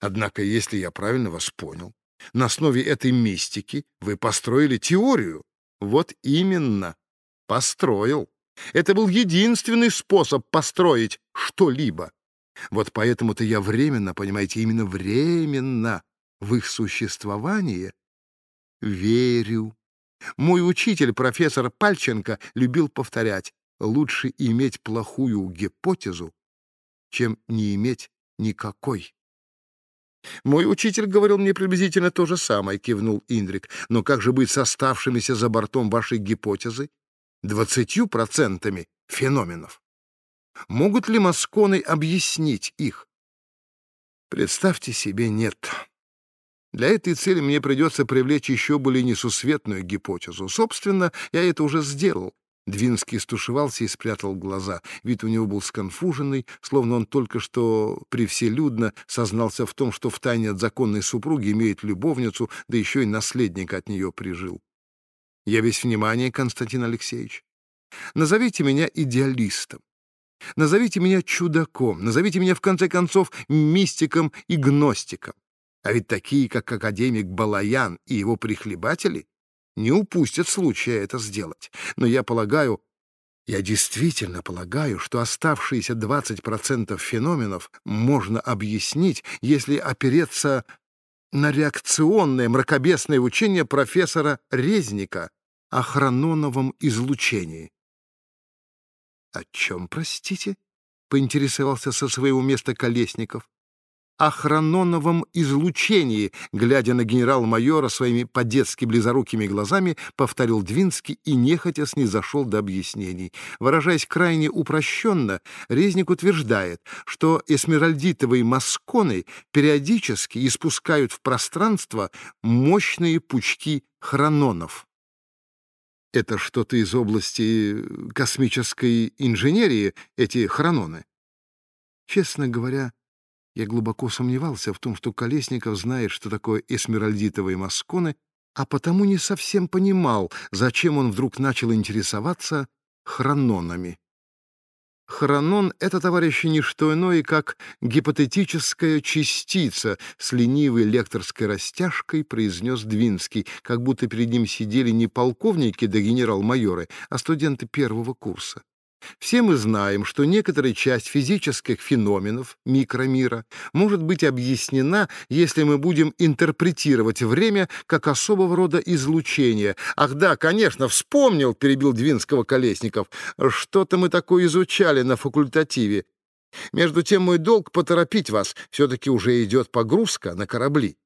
Однако, если я правильно вас понял, на основе этой мистики вы построили теорию. Вот именно. Построил. Это был единственный способ построить что-либо. Вот поэтому-то я временно, понимаете, именно временно в их существование верю. Мой учитель, профессор Пальченко, любил повторять, лучше иметь плохую гипотезу, чем не иметь никакой. «Мой учитель говорил мне приблизительно то же самое», — кивнул Индрик. «Но как же быть с оставшимися за бортом вашей гипотезы? Двадцатью процентами феноменов? Могут ли масконы объяснить их?» «Представьте себе, нет. Для этой цели мне придется привлечь еще более несусветную гипотезу. Собственно, я это уже сделал. Двинский стушевался и спрятал глаза. Вид у него был сконфуженный, словно он только что привселюдно сознался в том, что втайне от законной супруги имеет любовницу, да еще и наследника от нее прижил. Я весь внимание, Константин Алексеевич. Назовите меня идеалистом. Назовите меня чудаком. Назовите меня, в конце концов, мистиком и гностиком. А ведь такие, как академик Балаян и его прихлебатели, не упустят случая это сделать. Но я полагаю, я действительно полагаю, что оставшиеся 20% феноменов можно объяснить, если опереться на реакционное мракобесное учение профессора Резника о хрононовом излучении. — О чем, простите? — поинтересовался со своего места Колесников о хрононовом излучении, глядя на генерал-майора своими по-детски близорукими глазами, повторил Двинский и нехотя снизошел до объяснений. Выражаясь крайне упрощенно, Резник утверждает, что эсмеральдитовые масконы периодически испускают в пространство мощные пучки хрононов. Это что-то из области космической инженерии, эти хрононы? Честно говоря, я глубоко сомневался в том, что Колесников знает, что такое эсмеральдитовые масконы, а потому не совсем понимал, зачем он вдруг начал интересоваться хрононами. Хронон — это, товарищи, не что иное, как гипотетическая частица с ленивой лекторской растяжкой, произнес Двинский, как будто перед ним сидели не полковники да генерал-майоры, а студенты первого курса. Все мы знаем, что некоторая часть физических феноменов микромира может быть объяснена, если мы будем интерпретировать время как особого рода излучение. Ах да, конечно, вспомнил, перебил Двинского Колесников. Что-то мы такое изучали на факультативе. Между тем мой долг поторопить вас, все-таки уже идет погрузка на корабли.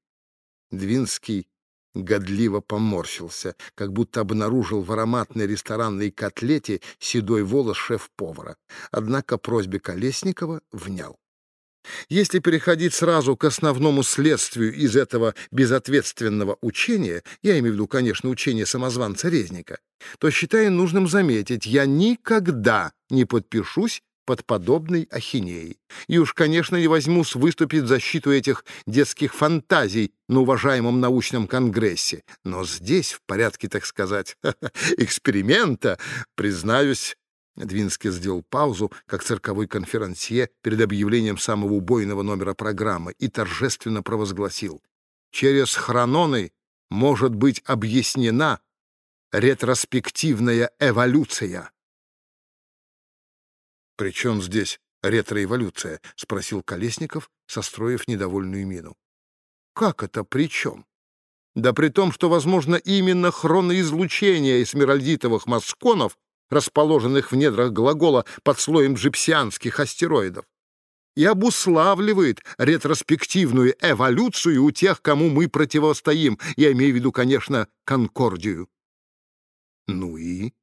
Двинский годливо поморщился, как будто обнаружил в ароматной ресторанной котлете седой волос шеф-повара. Однако просьбе Колесникова внял. Если переходить сразу к основному следствию из этого безответственного учения, я имею в виду, конечно, учение самозванца Резника, то считаю нужным заметить, я никогда не подпишусь под подобной ахинеей. И уж, конечно, не возьмусь выступить в защиту этих детских фантазий на уважаемом научном конгрессе. Но здесь, в порядке, так сказать, эксперимента, признаюсь, Двинский сделал паузу, как цирковой конферансье перед объявлением самого убойного номера программы и торжественно провозгласил. Через хрононы может быть объяснена ретроспективная эволюция. «При чем здесь ретроэволюция?» — спросил Колесников, состроив недовольную мину. «Как это при чем?» «Да при том, что, возможно, именно хроноизлучение эсмеральдитовых масконов, расположенных в недрах глагола под слоем джипсианских астероидов, и обуславливает ретроспективную эволюцию у тех, кому мы противостоим. Я имею в виду, конечно, Конкордию. Ну и?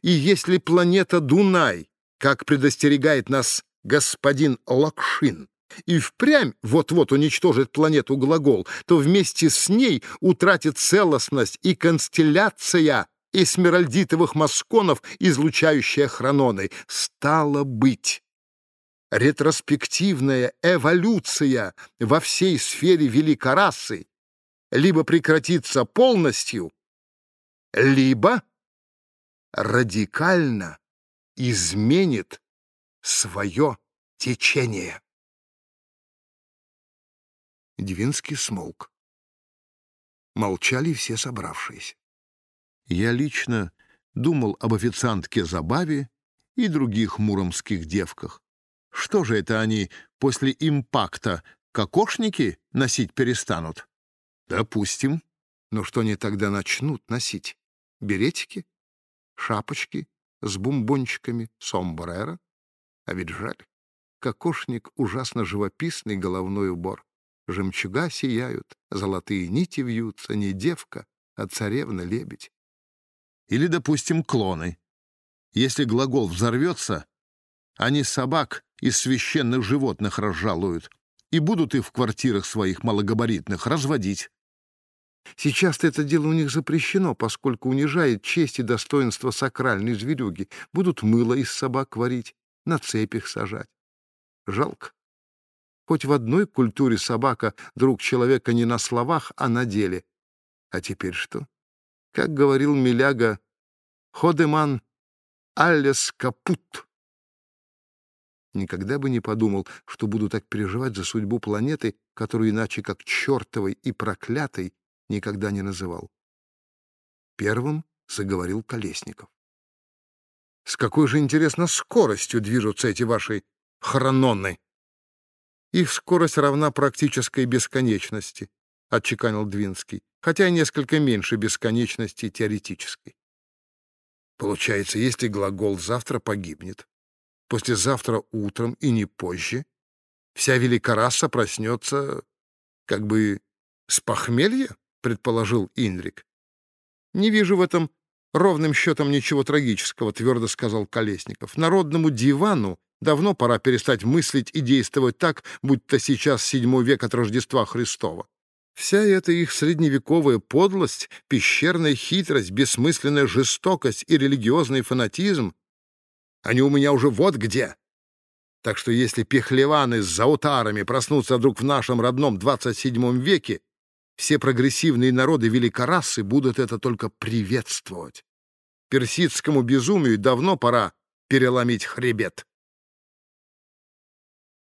И если планета Дунай как предостерегает нас господин Лакшин, и впрямь вот-вот уничтожит планету глагол, то вместе с ней утратит целостность и констелляция эсмеральдитовых масконов, излучающая хрононы. Стало быть, ретроспективная эволюция во всей сфере великорасы либо прекратится полностью, либо радикально изменит свое течение. Двинский смолк. Молчали все собравшиеся. Я лично думал об официантке Забаве и других муромских девках. Что же это они после импакта кокошники носить перестанут? Допустим. Но что они тогда начнут носить? Беретики? Шапочки? С бомбончиками сомбрера. А ведь жаль. Кокошник — ужасно живописный головной убор. Жемчуга сияют, золотые нити вьются, не девка, а царевна-лебедь. Или, допустим, клоны. Если глагол взорвется, они собак из священных животных разжалуют и будут их в квартирах своих малогабаритных разводить. Сейчас это дело у них запрещено, поскольку унижает честь и достоинство сакральной зверюги. Будут мыло из собак варить, на цепях сажать. Жалко. Хоть в одной культуре собака друг человека не на словах, а на деле. А теперь что? Как говорил Миляга, «Ходеман аллес капут». Никогда бы не подумал, что буду так переживать за судьбу планеты, которую иначе как чертовой и проклятой никогда не называл. Первым заговорил Колесников. С какой же, интересно, скоростью движутся эти ваши хрононы? Их скорость равна практической бесконечности, отчеканил Двинский, хотя несколько меньше бесконечности теоретической. Получается, если глагол завтра погибнет, послезавтра утром и не позже, вся великораса проснется как бы с похмелья? Предположил Инрик. «Не вижу в этом ровным счетом ничего трагического», — твердо сказал Колесников. «Народному дивану давно пора перестать мыслить и действовать так, будто сейчас седьмой век от Рождества Христова. Вся эта их средневековая подлость, пещерная хитрость, бессмысленная жестокость и религиозный фанатизм, они у меня уже вот где. Так что если пехлеваны с заутарами проснутся вдруг в нашем родном 27 веке, все прогрессивные народы великорасы будут это только приветствовать. Персидскому безумию давно пора переломить хребет.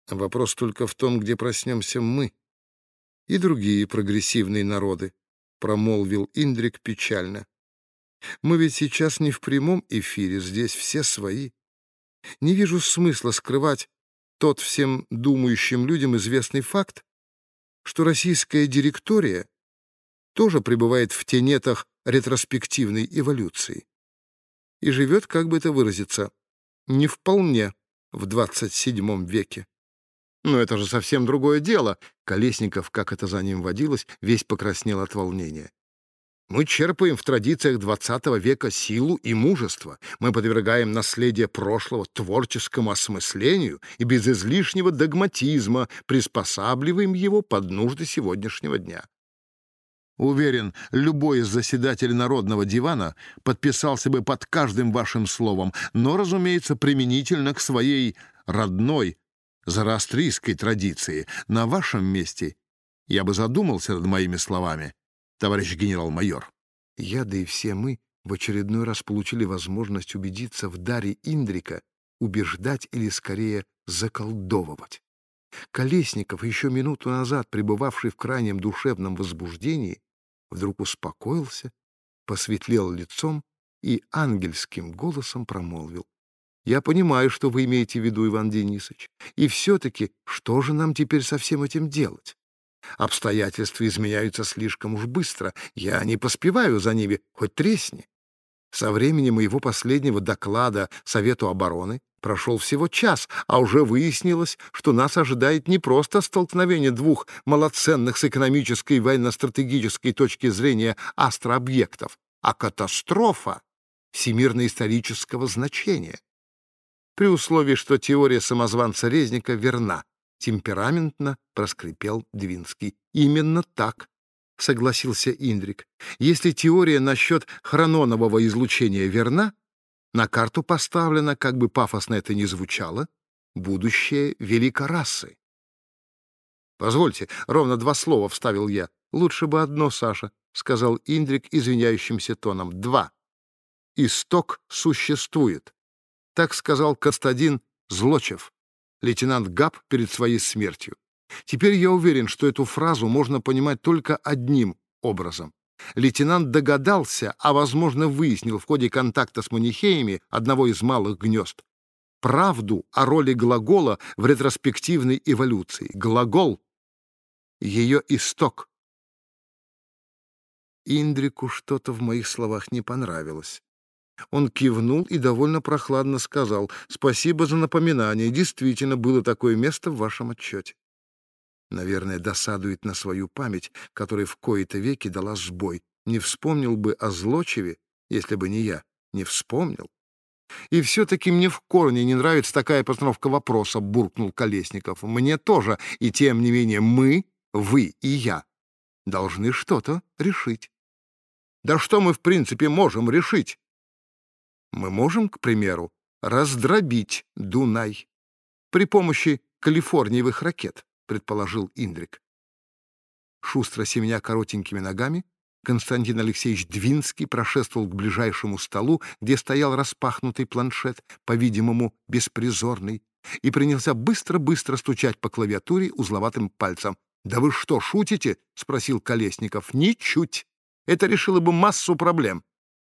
Вопрос только в том, где проснемся мы и другие прогрессивные народы, — промолвил Индрик печально. Мы ведь сейчас не в прямом эфире, здесь все свои. Не вижу смысла скрывать тот всем думающим людям известный факт, что российская директория тоже пребывает в тенетах ретроспективной эволюции и живет, как бы это выразиться, не вполне в 27 веке. Но это же совсем другое дело. Колесников, как это за ним водилось, весь покраснел от волнения. Мы черпаем в традициях XX века силу и мужество. Мы подвергаем наследие прошлого творческому осмыслению и без излишнего догматизма приспосабливаем его под нужды сегодняшнего дня. Уверен, любой из заседателей Народного дивана подписался бы под каждым вашим словом, но, разумеется, применительно к своей родной зороастрийской традиции. На вашем месте я бы задумался над моими словами, товарищ генерал-майор. Я, да и все мы, в очередной раз получили возможность убедиться в даре Индрика, убеждать или, скорее, заколдовывать. Колесников, еще минуту назад пребывавший в крайнем душевном возбуждении, вдруг успокоился, посветлел лицом и ангельским голосом промолвил. «Я понимаю, что вы имеете в виду, Иван Денисович. И все-таки что же нам теперь со всем этим делать? Обстоятельства изменяются слишком уж быстро. Я не поспеваю за ними, хоть тресни. Со времени моего последнего доклада Совету обороны прошел всего час, а уже выяснилось, что нас ожидает не просто столкновение двух малоценных с экономической и военно-стратегической точки зрения астрообъектов, а катастрофа всемирно-исторического значения. При условии, что теория самозванца Резника верна, темпераментно проскрипел Двинский. Именно так — согласился Индрик. «Если теория насчет хрононового излучения верна, на карту поставлено, как бы пафосно это ни звучало, будущее великорасы». «Позвольте, ровно два слова вставил я. Лучше бы одно, Саша», — сказал Индрик извиняющимся тоном. «Два. Исток существует», — так сказал Константин Злочев, лейтенант Габ перед своей смертью. Теперь я уверен, что эту фразу можно понимать только одним образом. Лейтенант догадался, а, возможно, выяснил в ходе контакта с манихеями одного из малых гнезд, правду о роли глагола в ретроспективной эволюции. Глагол — ее исток. Индрику что-то в моих словах не понравилось. Он кивнул и довольно прохладно сказал, «Спасибо за напоминание. Действительно, было такое место в вашем отчете». Наверное, досадует на свою память, которая в кои-то веки дала сбой. Не вспомнил бы о Злочеве, если бы не я. Не вспомнил. И все-таки мне в корне не нравится такая постановка вопроса, буркнул Колесников. Мне тоже, и тем не менее мы, вы и я, должны что-то решить. Да что мы, в принципе, можем решить? Мы можем, к примеру, раздробить Дунай при помощи калифорниевых ракет предположил Индрик. Шустро семеня коротенькими ногами, Константин Алексеевич Двинский прошествовал к ближайшему столу, где стоял распахнутый планшет, по-видимому, беспризорный, и принялся быстро-быстро стучать по клавиатуре узловатым пальцем. «Да вы что, шутите?» — спросил Колесников. «Ничуть. Это решило бы массу проблем.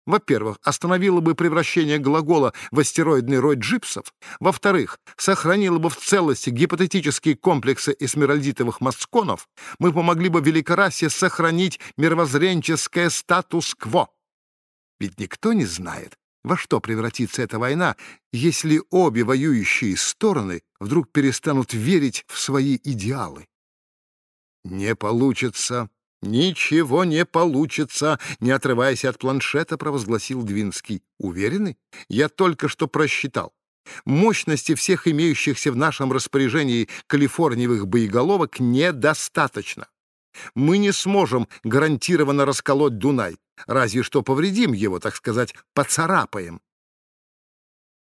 Во-первых, остановило бы превращение глагола в астероидный рой джипсов. Во-вторых, сохранило бы в целости гипотетические комплексы эсмеральдитовых масконов. Мы помогли бы великорасе сохранить мировоззренческое статус-кво. Ведь никто не знает, во что превратится эта война, если обе воюющие стороны вдруг перестанут верить в свои идеалы. Не получится «Ничего не получится!» — не отрываясь от планшета, провозгласил Двинский. «Уверены? Я только что просчитал. Мощности всех имеющихся в нашем распоряжении калифорниевых боеголовок недостаточно. Мы не сможем гарантированно расколоть Дунай, разве что повредим его, так сказать, поцарапаем.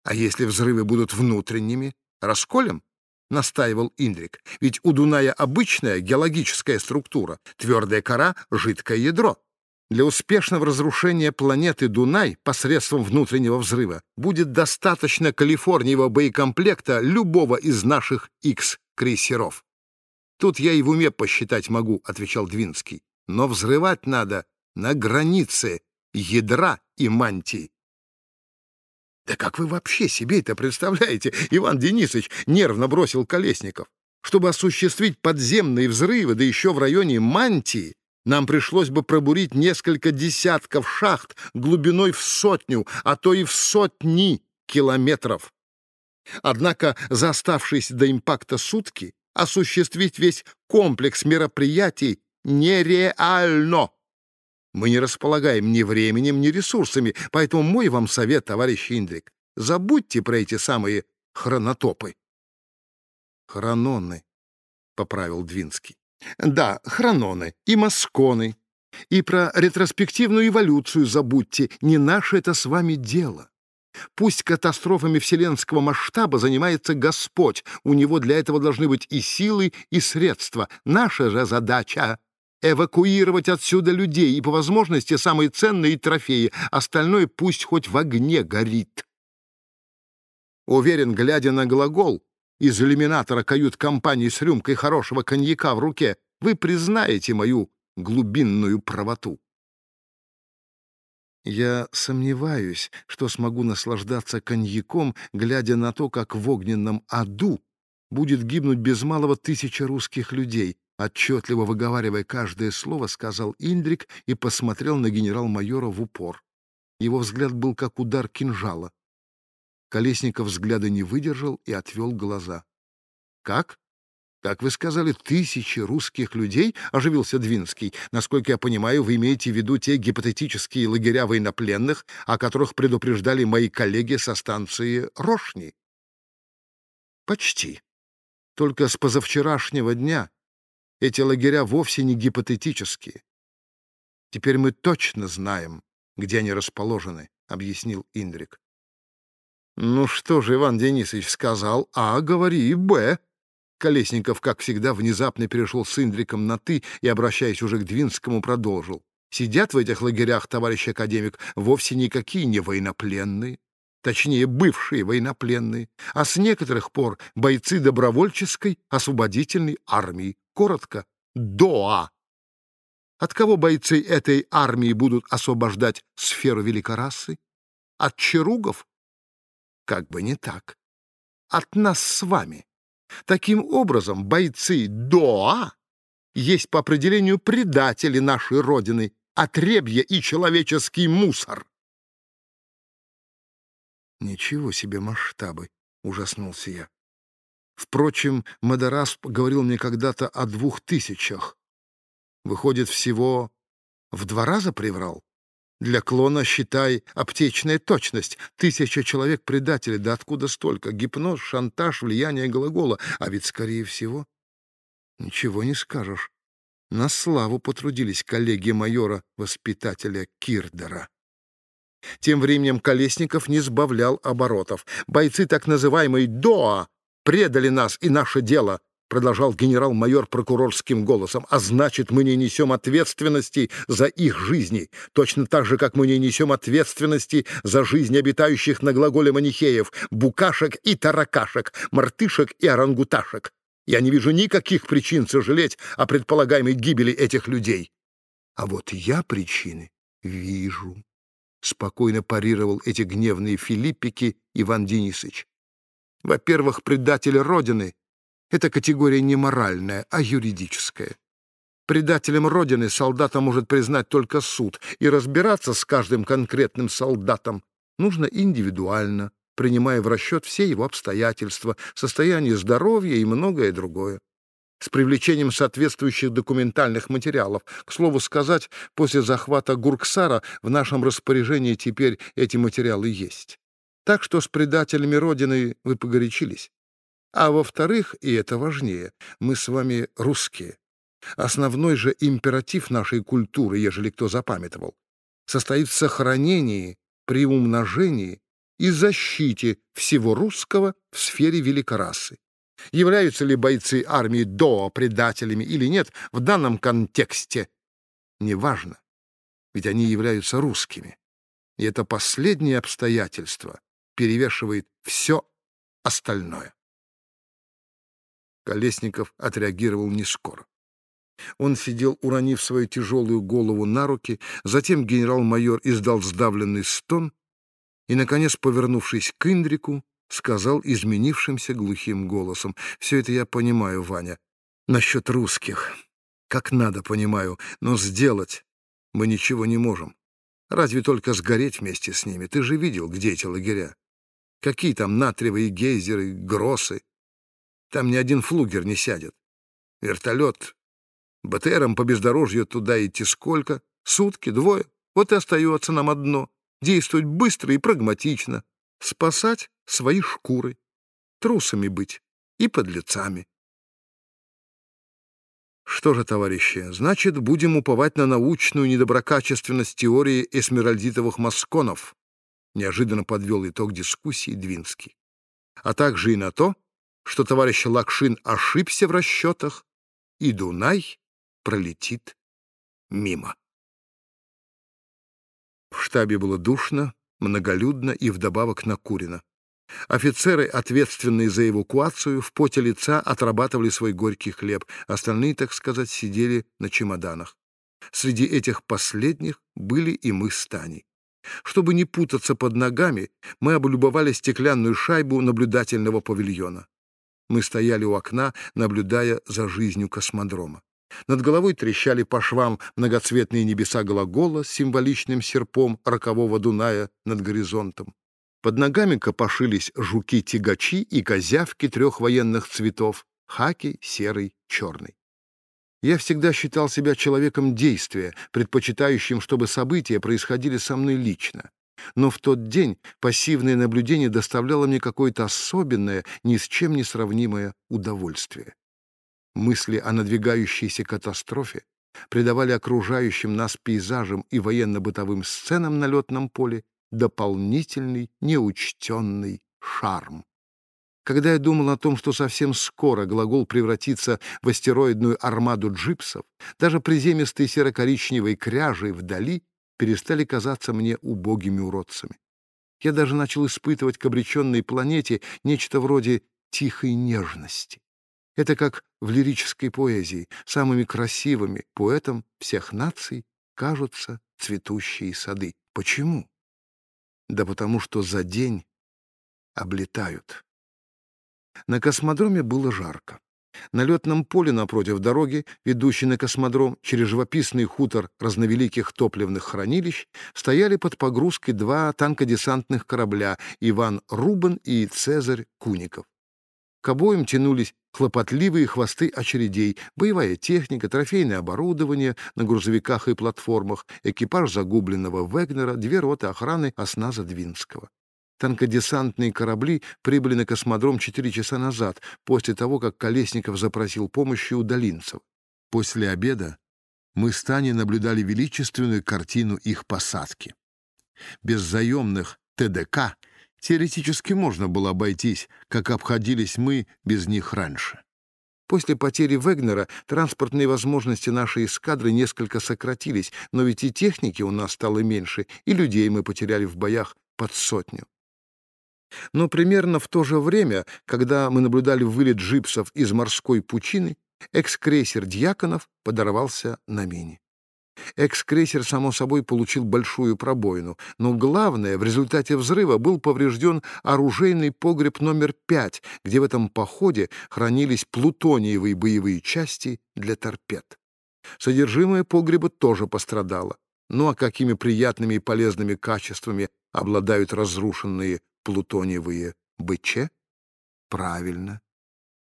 А если взрывы будут внутренними, расколем? — настаивал Индрик. «Ведь у Дуная обычная геологическая структура, твердая кора, жидкое ядро. Для успешного разрушения планеты Дунай посредством внутреннего взрыва будет достаточно Калифорниевого боекомплекта любого из наших X-крейсеров. «Тут я и в уме посчитать могу», — отвечал Двинский. «Но взрывать надо на границе ядра и мантии. Да как вы вообще себе это представляете? Иван Денисович нервно бросил Колесников. Чтобы осуществить подземные взрывы, да еще в районе Мантии, нам пришлось бы пробурить несколько десятков шахт глубиной в сотню, а то и в сотни километров. Однако за оставшиеся до импакта сутки осуществить весь комплекс мероприятий нереально. Мы не располагаем ни временем, ни ресурсами, поэтому мой вам совет, товарищ Индрик, забудьте про эти самые хронотопы. Хрононы, — поправил Двинский. Да, хрононы и масконы. И про ретроспективную эволюцию забудьте. Не наше это с вами дело. Пусть катастрофами вселенского масштаба занимается Господь. У него для этого должны быть и силы, и средства. Наша же задача эвакуировать отсюда людей и, по возможности, самые ценные трофеи. Остальное пусть хоть в огне горит. Уверен, глядя на глагол из иллюминатора кают-компании с рюмкой хорошего коньяка в руке, вы признаете мою глубинную правоту. Я сомневаюсь, что смогу наслаждаться коньяком, глядя на то, как в огненном аду будет гибнуть без малого тысяча русских людей, Отчетливо выговаривая каждое слово, сказал Индрик и посмотрел на генерал-майора в упор. Его взгляд был как удар кинжала. Колесников взгляда не выдержал и отвел глаза. — Как? Как вы сказали, тысячи русских людей? — оживился Двинский. — Насколько я понимаю, вы имеете в виду те гипотетические лагеря военнопленных, о которых предупреждали мои коллеги со станции Рошни? — Почти. Только с позавчерашнего дня эти лагеря вовсе не гипотетические. Теперь мы точно знаем, где они расположены, — объяснил Индрик. — Ну что же, Иван Денисович сказал А, говори и Б. Колесников, как всегда, внезапно перешел с Индриком на «ты» и, обращаясь уже к Двинскому, продолжил. Сидят в этих лагерях, товарищ академик, вовсе никакие не военнопленные, точнее, бывшие военнопленные, а с некоторых пор бойцы добровольческой освободительной армии, коротко, ДОА. От кого бойцы этой армии будут освобождать сферу великорасы? От чаругов? Как бы не так. От нас с вами. Таким образом, бойцы ДОА есть по определению предатели нашей Родины, отребья и человеческий мусор. Ничего себе масштабы, ужаснулся я. Впрочем, Мадерасп говорил мне когда-то о двух тысячах. Выходит, всего в два раза приврал? Для клона, считай, аптечная точность. Тысяча человек предателей, да откуда столько? Гипноз, шантаж, влияние глагола. А ведь, скорее всего, ничего не скажешь. На славу потрудились коллеги майора-воспитателя Кирдера. Тем временем Колесников не сбавлял оборотов. Бойцы так называемой ДОА предали нас и наше дело, продолжал генерал-майор прокурорским голосом, а значит, мы не несем ответственности за их жизни, точно так же, как мы не несем ответственности за жизнь обитающих на глаголе манихеев, букашек и таракашек, мартышек и орангуташек. Я не вижу никаких причин сожалеть о предполагаемой гибели этих людей. А вот я причины вижу. Спокойно парировал эти гневные филиппики Иван Денисович. Во-первых, предатель Родины — это категория не моральная, а юридическая. Предателем Родины солдата может признать только суд, и разбираться с каждым конкретным солдатом нужно индивидуально, принимая в расчет все его обстоятельства, состояние здоровья и многое другое. С привлечением соответствующих документальных материалов. К слову сказать, после захвата Гурксара в нашем распоряжении теперь эти материалы есть. Так что с предателями Родины вы погорячились. А во-вторых, и это важнее, мы с вами русские. Основной же императив нашей культуры, ежели кто запамятовал, состоит в сохранении, приумножении и защите всего русского в сфере великорасы. Являются ли бойцы армии ДО предателями или нет, в данном контексте неважно, ведь они являются русскими. И это последнее обстоятельство перевешивает все остальное. Колесников отреагировал не скоро. Он сидел, уронив свою тяжелую голову на руки, затем генерал-майор издал сдавленный стон И, наконец, повернувшись к Индрику, сказал изменившимся глухим голосом. «Все это я понимаю, Ваня. Насчет русских. Как надо, понимаю. Но сделать мы ничего не можем. Разве только сгореть вместе с ними. Ты же видел, где эти лагеря. Какие там натриевые гейзеры, гросы. Там ни один флугер не сядет. Вертолет. БТРом по бездорожью туда идти сколько? Сутки, двое. Вот и остается нам одно — действовать быстро и прагматично, спасать свои шкуры, трусами быть и подлецами. Что же, товарищи, значит, будем уповать на научную недоброкачественность теории эсмеральдитовых масконов, неожиданно подвел итог дискуссии Двинский, а также и на то, что товарищ Лакшин ошибся в расчетах, и Дунай пролетит мимо. В штабе было душно, многолюдно и вдобавок накурено. Офицеры, ответственные за эвакуацию, в поте лица отрабатывали свой горький хлеб, остальные, так сказать, сидели на чемоданах. Среди этих последних были и мы с Таней. Чтобы не путаться под ногами, мы облюбовали стеклянную шайбу наблюдательного павильона. Мы стояли у окна, наблюдая за жизнью космодрома. Над головой трещали по швам многоцветные небеса глагола с символичным серпом рокового Дуная над горизонтом. Под ногами копошились жуки-тягачи и козявки трех военных цветов — хаки, серый, черный. Я всегда считал себя человеком действия, предпочитающим, чтобы события происходили со мной лично. Но в тот день пассивное наблюдение доставляло мне какое-то особенное, ни с чем не сравнимое удовольствие. Мысли о надвигающейся катастрофе придавали окружающим нас пейзажам и военно-бытовым сценам на летном поле дополнительный, неучтенный шарм. Когда я думал о том, что совсем скоро глагол превратится в астероидную армаду джипсов, даже приземистые серо-коричневые кряжи вдали перестали казаться мне убогими уродцами. Я даже начал испытывать к обреченной планете нечто вроде тихой нежности. Это как в лирической поэзии. Самыми красивыми поэтам всех наций кажутся цветущие сады. Почему? Да потому что за день облетают. На космодроме было жарко. На летном поле напротив дороги, ведущей на космодром через живописный хутор разновеликих топливных хранилищ, стояли под погрузкой два танкодесантных корабля «Иван Рубан» и «Цезарь Куников». К обоим тянулись хлопотливые хвосты очередей, боевая техника, трофейное оборудование на грузовиках и платформах, экипаж загубленного Вегнера, две роты охраны осназа Двинского. Танкодесантные корабли прибыли на космодром четыре часа назад, после того, как Колесников запросил помощи у Долинцев. После обеда мы с Таней наблюдали величественную картину их посадки. Без заемных ТДК Теоретически можно было обойтись, как обходились мы без них раньше. После потери Вегнера транспортные возможности нашей эскадры несколько сократились, но ведь и техники у нас стало меньше, и людей мы потеряли в боях под сотню. Но примерно в то же время, когда мы наблюдали вылет джипсов из морской пучины, экс-крейсер «Дьяконов» подорвался на мине. Экс-крейсер, само собой, получил большую пробоину, но главное, в результате взрыва был поврежден оружейный погреб номер пять, где в этом походе хранились плутониевые боевые части для торпед. Содержимое погреба тоже пострадало. Ну а какими приятными и полезными качествами обладают разрушенные плутониевые БЧ? Правильно,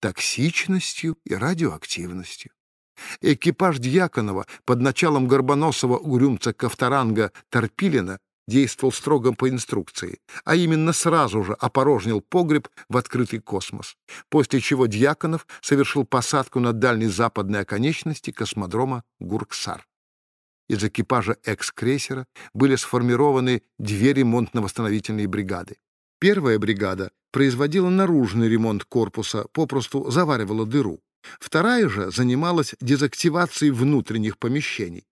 токсичностью и радиоактивностью. Экипаж Дьяконова под началом горбоносого урюмца Ковторанга Торпилина действовал строго по инструкции, а именно сразу же опорожнил погреб в открытый космос, после чего Дьяконов совершил посадку на дальней западной оконечности космодрома Гурксар. Из экипажа экс-крейсера были сформированы две ремонтно-восстановительные бригады. Первая бригада производила наружный ремонт корпуса, попросту заваривала дыру. Вторая же занималась дезактивацией внутренних помещений.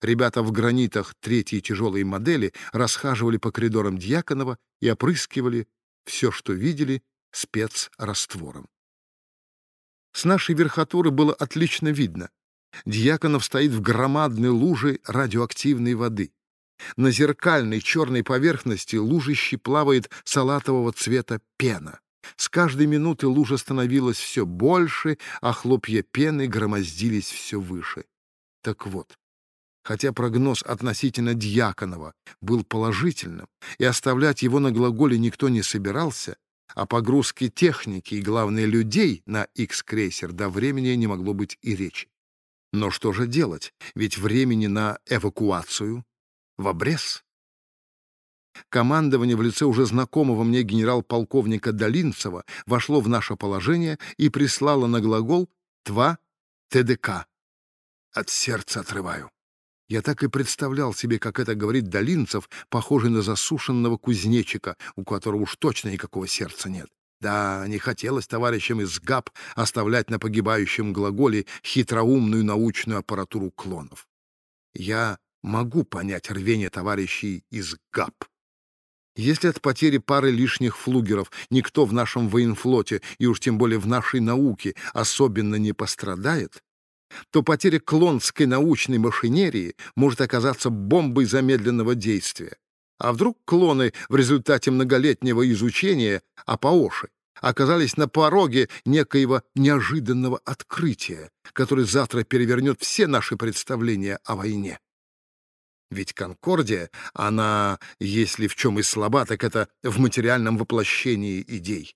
Ребята в гранитах третьей тяжелой модели расхаживали по коридорам Дьяконова и опрыскивали все, что видели, спецраствором. С нашей верхотуры было отлично видно. Дьяконов стоит в громадной луже радиоактивной воды. На зеркальной черной поверхности лужище плавает салатового цвета пена. С каждой минуты лужа становилась все больше, а хлопья пены громоздились все выше. Так вот, хотя прогноз относительно Дьяконова был положительным, и оставлять его на глаголе никто не собирался, о погрузке техники и, главное, людей на X-крейсер до времени не могло быть и речи. Но что же делать? Ведь времени на эвакуацию в обрез. Командование в лице уже знакомого мне генерал-полковника Долинцева вошло в наше положение и прислало на глагол «Тва ТДК». От сердца отрываю. Я так и представлял себе, как это говорит Долинцев, похожий на засушенного кузнечика, у которого уж точно никакого сердца нет. Да, не хотелось товарищам из ГАП оставлять на погибающем глаголе хитроумную научную аппаратуру клонов. Я могу понять рвение товарищей из ГАП. Если от потери пары лишних флугеров никто в нашем военфлоте и уж тем более в нашей науке особенно не пострадает, то потеря клонской научной машинерии может оказаться бомбой замедленного действия. А вдруг клоны в результате многолетнего изучения Апаоши оказались на пороге некоего неожиданного открытия, которое завтра перевернет все наши представления о войне? Ведь Конкордия, она, если в чем и слаба, так это в материальном воплощении идей.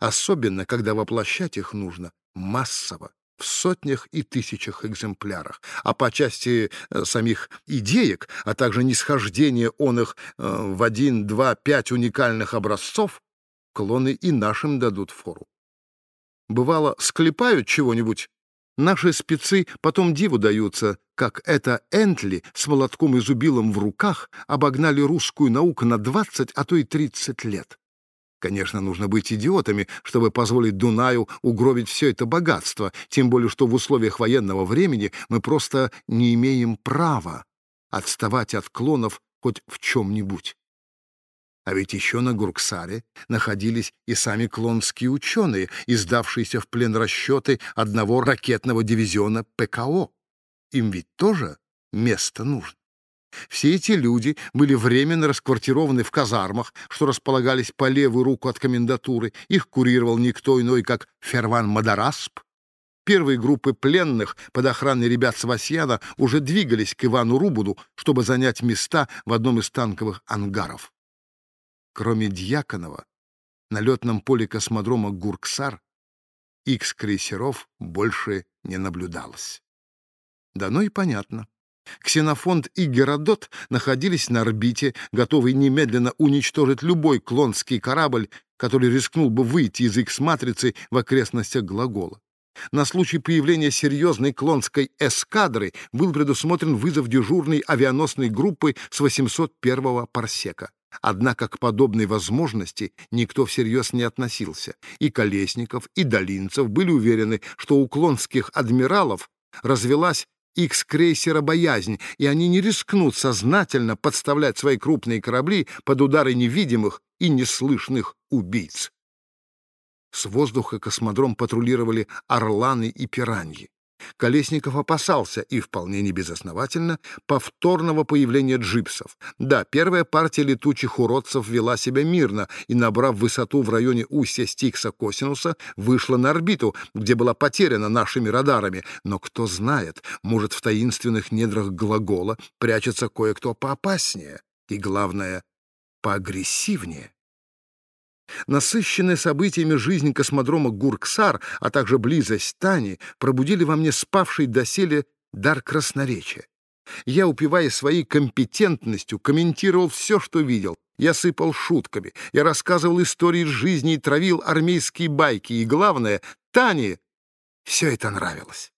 Особенно, когда воплощать их нужно массово, в сотнях и тысячах экземплярах. А по части э, самих идеек, а также нисхождения он их э, в один, два, пять уникальных образцов, клоны и нашим дадут фору. Бывало, склепают чего-нибудь Наши спецы потом диву даются, как это Энтли с молотком и зубилом в руках обогнали русскую науку на 20, а то и 30 лет. Конечно, нужно быть идиотами, чтобы позволить Дунаю угробить все это богатство, тем более что в условиях военного времени мы просто не имеем права отставать от клонов хоть в чем-нибудь. А ведь еще на Гурксаре находились и сами клонские ученые, издавшиеся в плен расчеты одного ракетного дивизиона ПКО. Им ведь тоже место нужно. Все эти люди были временно расквартированы в казармах, что располагались по левую руку от комендатуры. Их курировал никто иной, как Ферван Мадарасп. Первые группы пленных под охраной ребят Свасьяна уже двигались к Ивану Рубуду, чтобы занять места в одном из танковых ангаров. Кроме Дьяконова, на летном поле космодрома Гурксар Икс-крейсеров больше не наблюдалось. Да ну и понятно. Ксенофонт и Геродот находились на орбите, готовые немедленно уничтожить любой клонский корабль, который рискнул бы выйти из Икс-матрицы в окрестностях глагола. На случай появления серьезной клонской эскадры был предусмотрен вызов дежурной авианосной группы с 801-го парсека. Однако к подобной возможности никто всерьез не относился. И Колесников, и Долинцев были уверены, что у клонских адмиралов развелась Икс-крейсера боязнь, и они не рискнут сознательно подставлять свои крупные корабли под удары невидимых и неслышных убийц. С воздуха космодром патрулировали орланы и пираньи. Колесников опасался, и вполне небезосновательно, повторного появления джипсов. Да, первая партия летучих уродцев вела себя мирно и, набрав высоту в районе устья Стикса-Косинуса, вышла на орбиту, где была потеряна нашими радарами. Но кто знает, может, в таинственных недрах глагола прячется кое-кто поопаснее и, главное, поагрессивнее. Насыщенная событиями жизнь космодрома Гурксар, а также близость Тани, пробудили во мне спавший доселе дар красноречия. Я, упиваясь своей компетентностью, комментировал все, что видел. Я сыпал шутками, я рассказывал истории жизни и травил армейские байки. И главное, Тане все это нравилось.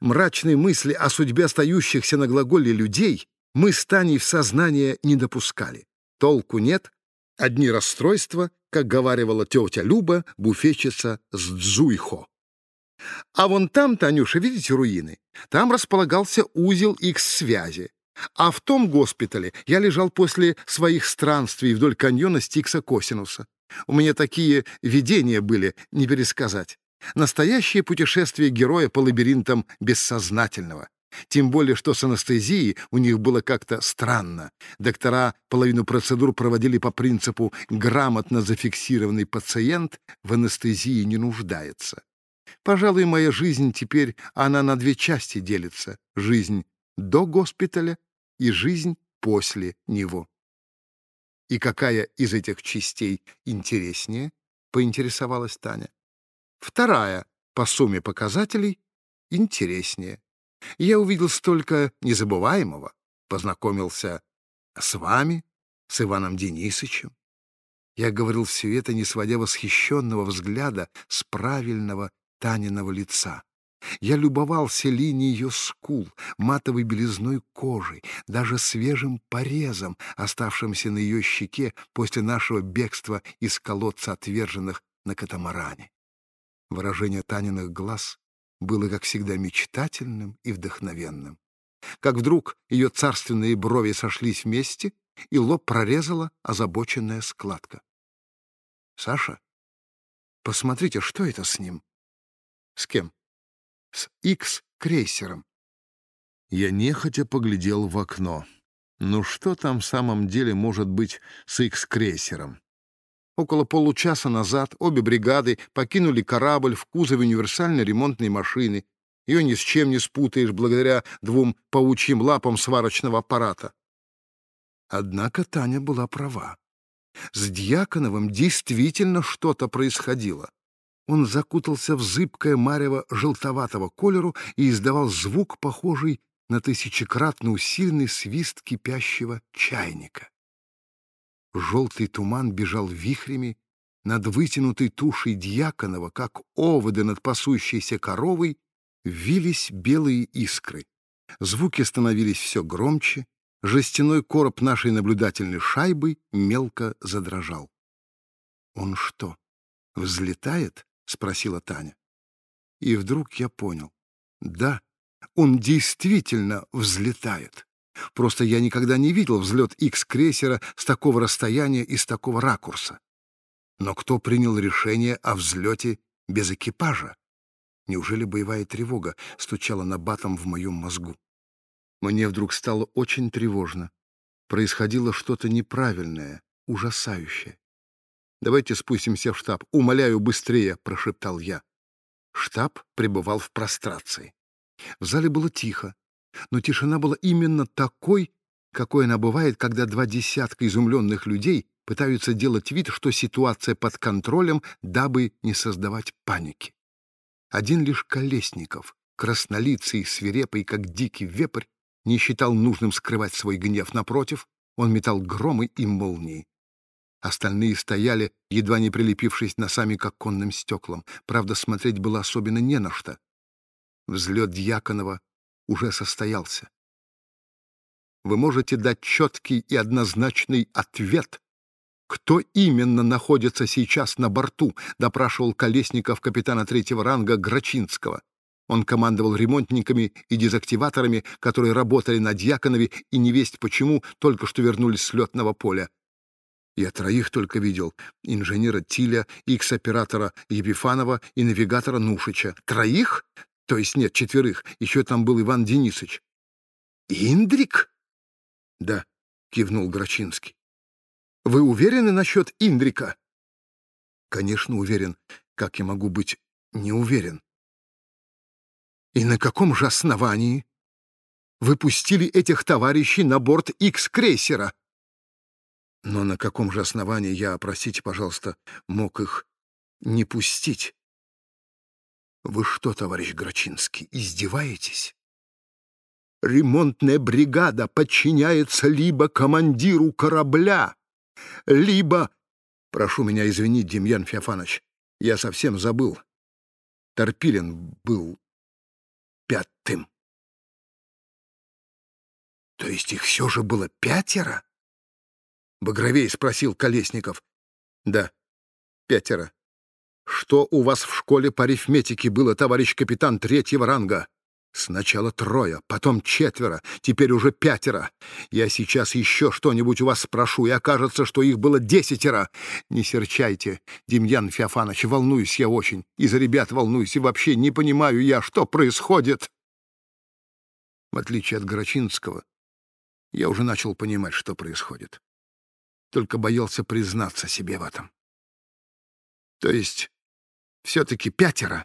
Мрачные мысли о судьбе остающихся на глаголе людей мы с Таней в сознание не допускали. Толку нет, одни расстройства как говаривала тетя Люба, буфетчица с Дзуйхо. А вон там, Танюша, видите руины? Там располагался узел их связи. А в том госпитале я лежал после своих странствий вдоль каньона Стикса-Косинуса. У меня такие видения были, не пересказать. Настоящее путешествие героя по лабиринтам бессознательного. Тем более, что с анестезией у них было как-то странно. Доктора половину процедур проводили по принципу «грамотно зафиксированный пациент в анестезии не нуждается». Пожалуй, моя жизнь теперь, она на две части делится. Жизнь до госпиталя и жизнь после него. И какая из этих частей интереснее, поинтересовалась Таня. Вторая, по сумме показателей, интереснее. Я увидел столько незабываемого, познакомился с вами, с Иваном Денисовичем. Я говорил все это, не сводя восхищенного взгляда с правильного Таниного лица. Я любовался линией ее скул, матовой белизной кожей, даже свежим порезом, оставшимся на ее щеке после нашего бегства из колодца отверженных на катамаране. Выражение Таниных глаз было, как всегда, мечтательным и вдохновенным. Как вдруг ее царственные брови сошлись вместе, и лоб прорезала озабоченная складка. — Саша, посмотрите, что это с ним? — С кем? — С Икс-крейсером. Я нехотя поглядел в окно. Ну что там в самом деле может быть с Икс-крейсером? Около получаса назад обе бригады покинули корабль в кузове универсальной ремонтной машины. Ее ни с чем не спутаешь благодаря двум паучьим лапам сварочного аппарата. Однако Таня была права. С Дьяконовым действительно что-то происходило. Он закутался в зыбкое марево желтоватого колеру и издавал звук, похожий на тысячекратно усиленный свист кипящего чайника. Желтый туман бежал вихрями над вытянутой тушей Дьяконова, как оводы над пасущейся коровой, вились белые искры. Звуки становились все громче, жестяной короб нашей наблюдательной шайбы мелко задрожал. «Он что, взлетает?» — спросила Таня. И вдруг я понял. Да, он действительно взлетает. Просто я никогда не видел взлет X-крейсера с такого расстояния и с такого ракурса. Но кто принял решение о взлете без экипажа? Неужели боевая тревога стучала на батом в моем мозгу? Мне вдруг стало очень тревожно. Происходило что-то неправильное, ужасающее. «Давайте спустимся в штаб. Умоляю, быстрее!» — прошептал я. Штаб пребывал в прострации. В зале было тихо но тишина была именно такой, какой она бывает, когда два десятка изумленных людей пытаются делать вид, что ситуация под контролем, дабы не создавать паники. Один лишь Колесников, краснолицый свирепый, как дикий вепрь, не считал нужным скрывать свой гнев. Напротив, он метал громы и молнии. Остальные стояли, едва не прилепившись носами к оконным стеклам. Правда, смотреть было особенно не на что. Взлет Дьяконова уже состоялся. Вы можете дать четкий и однозначный ответ, кто именно находится сейчас на борту, допрашивал Колесников капитана третьего ранга Грачинского. Он командовал ремонтниками и дезактиваторами, которые работали на Дьяконове и невесть почему только что вернулись с летного поля. Я троих только видел — инженера Тиля, икс-оператора Епифанова и навигатора Нушича. Троих? То есть нет, четверых. Еще там был Иван Денисович. «Индрик?» «Да», — кивнул Грачинский. «Вы уверены насчет Индрика?» «Конечно, уверен. Как я могу быть не уверен?» «И на каком же основании вы пустили этих товарищей на борт Икс-крейсера?» «Но на каком же основании я, простите, пожалуйста, мог их не пустить?» Вы что, товарищ Грачинский, издеваетесь? Ремонтная бригада подчиняется либо командиру корабля, либо... Прошу меня извинить, Демьян Феофанович, я совсем забыл. Торпилин был пятым. То есть их все же было пятеро? Багровей спросил Колесников. Да, пятеро. Что у вас в школе по арифметике было, товарищ капитан третьего ранга? Сначала трое, потом четверо, теперь уже пятеро. Я сейчас еще что-нибудь у вас спрошу, и окажется, что их было десятеро. Не серчайте, Демьян Феофанович, волнуюсь я очень. И за ребят волнуюсь, и вообще не понимаю я, что происходит. В отличие от Грачинского, я уже начал понимать, что происходит. Только боялся признаться себе в этом. То есть, все-таки пятеро?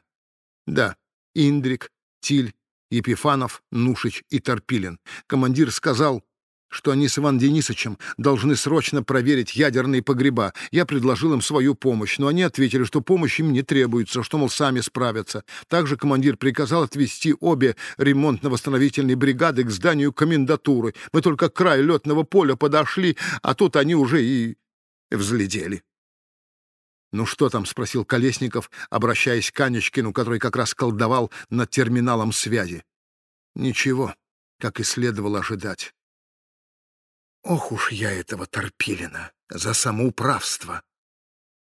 Да, Индрик, Тиль, Епифанов, Нушич и Торпилин. Командир сказал, что они с Иван Денисовичем должны срочно проверить ядерные погреба. Я предложил им свою помощь, но они ответили, что помощь им не требуется, что, мол, сами справятся. Также командир приказал отвезти обе ремонтно-восстановительные бригады к зданию комендатуры. Мы только к краю летного поля подошли, а тут они уже и взлетели. «Ну что там?» — спросил Колесников, обращаясь к Анечкину, который как раз колдовал над терминалом связи. «Ничего, как и следовало ожидать. Ох уж я этого Торпилина за самоуправство!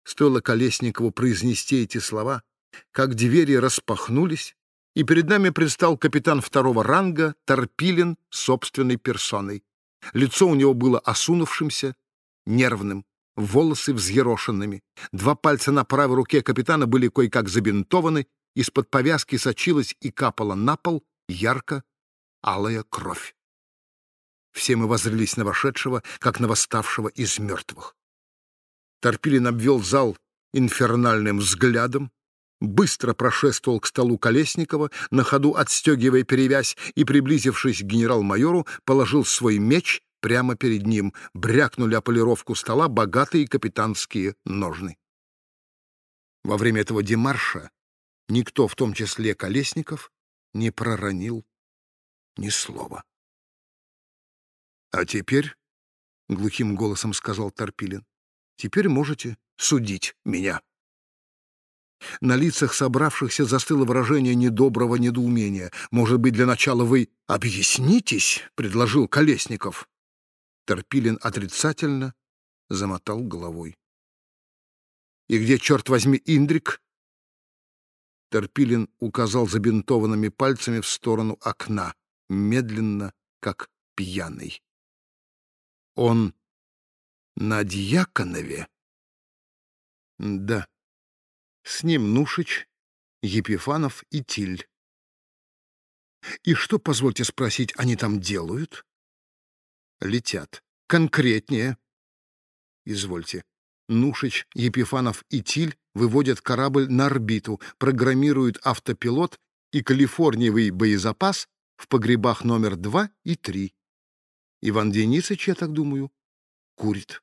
Стоило Колесникову произнести эти слова, как двери распахнулись, и перед нами предстал капитан второго ранга Торпилин собственной персоной. Лицо у него было осунувшимся, нервным, волосы взъерошенными. Два пальца на правой руке капитана были кое-как забинтованы, из-под повязки сочилась и капала на пол ярко алая кровь. Все мы воззрелись на вошедшего, как на восставшего из мертвых. Торпилин обвел зал инфернальным взглядом, быстро прошествовал к столу Колесникова, на ходу отстегивая перевязь, и, приблизившись к генерал-майору, положил свой меч прямо перед ним. Брякнули о полировку стола богатые капитанские ножны. Во время этого демарша никто, в том числе Колесников, не проронил ни слова. «А теперь, — глухим голосом сказал Торпилин, — теперь можете судить меня». На лицах собравшихся застыло выражение недоброго недоумения. «Может быть, для начала вы объяснитесь?» — предложил Колесников. Торпилин отрицательно замотал головой. «И где, черт возьми, Индрик?» Торпилин указал забинтованными пальцами в сторону окна, медленно, как пьяный. Он на Дьяконове? Да. С ним Нушич, Епифанов и Тиль. И что, позвольте спросить, они там делают? Летят. Конкретнее. Извольте. Нушич, Епифанов и Тиль выводят корабль на орбиту, программируют автопилот и калифорниевый боезапас в погребах номер 2 и 3. Иван Денисович, я так думаю, курит.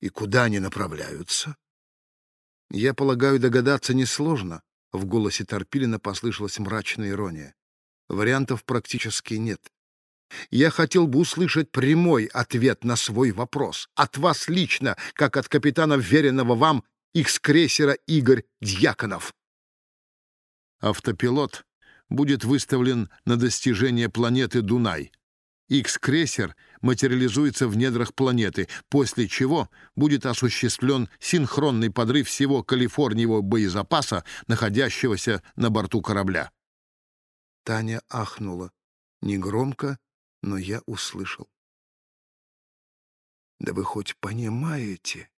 И куда они направляются? Я полагаю, догадаться несложно. В голосе Торпилина послышалась мрачная ирония. Вариантов практически нет. Я хотел бы услышать прямой ответ на свой вопрос. От вас лично, как от капитана веренного вам икс-крейсера Игорь Дьяконов. Автопилот будет выставлен на достижение планеты Дунай. X-крейсер материализуется в недрах планеты, после чего будет осуществлен синхронный подрыв всего Калифорниевого боезапаса, находящегося на борту корабля. Таня ахнула. Негромко, но я услышал. «Да вы хоть понимаете,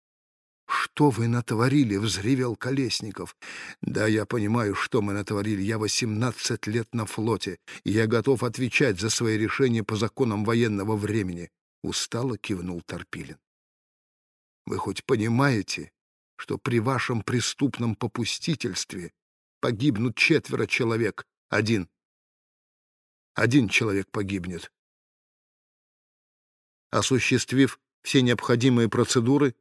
«Что вы натворили?» — взревел Колесников. «Да, я понимаю, что мы натворили. Я восемнадцать лет на флоте, и я готов отвечать за свои решения по законам военного времени», — устало кивнул Торпилин. «Вы хоть понимаете, что при вашем преступном попустительстве погибнут четверо человек? Один. Один человек погибнет. Осуществив все необходимые процедуры,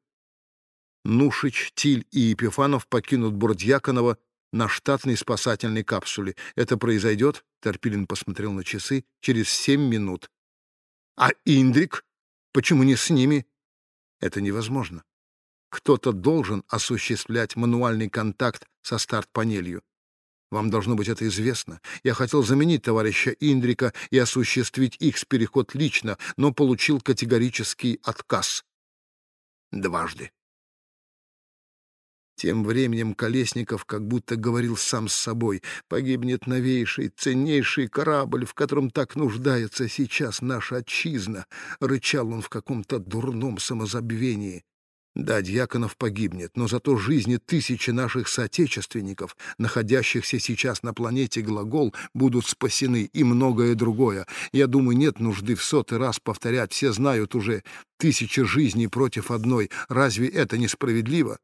Нушич, Тиль и Епифанов покинут Бурдьяконова на штатной спасательной капсуле. Это произойдет, — Торпилин посмотрел на часы, — через семь минут. А Индрик? Почему не с ними? Это невозможно. Кто-то должен осуществлять мануальный контакт со старт-панелью. Вам должно быть это известно. Я хотел заменить товарища Индрика и осуществить их переход лично, но получил категорический отказ. Дважды. Тем временем Колесников как будто говорил сам с собой. «Погибнет новейший, ценнейший корабль, в котором так нуждается сейчас наша отчизна», — рычал он в каком-то дурном самозабвении. Да, Дьяконов погибнет, но зато жизни тысячи наших соотечественников, находящихся сейчас на планете Глагол, будут спасены и многое другое. Я думаю, нет нужды в сотый раз повторять, все знают уже тысячи жизней против одной. Разве это несправедливо?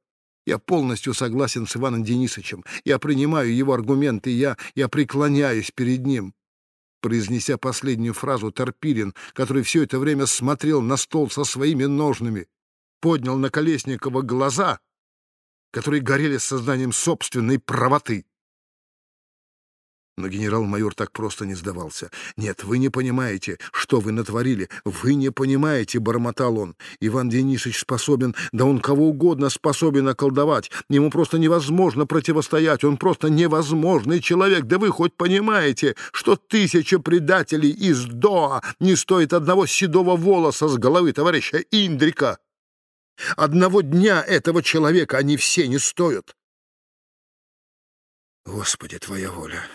Я полностью согласен с Иваном Денисовичем. Я принимаю его аргументы, я, я преклоняюсь перед ним. Произнеся последнюю фразу, Торпирин, который все это время смотрел на стол со своими ножными, поднял на Колесникова глаза, которые горели сознанием собственной правоты. Но генерал-майор так просто не сдавался. «Нет, вы не понимаете, что вы натворили. Вы не понимаете», — бормотал он. «Иван Денисович способен, да он кого угодно способен околдовать. Ему просто невозможно противостоять. Он просто невозможный человек. Да вы хоть понимаете, что тысяча предателей из Доа не стоит одного седого волоса с головы товарища Индрика?» Одного дня этого человека они все не стоят. Господи, твоя воля!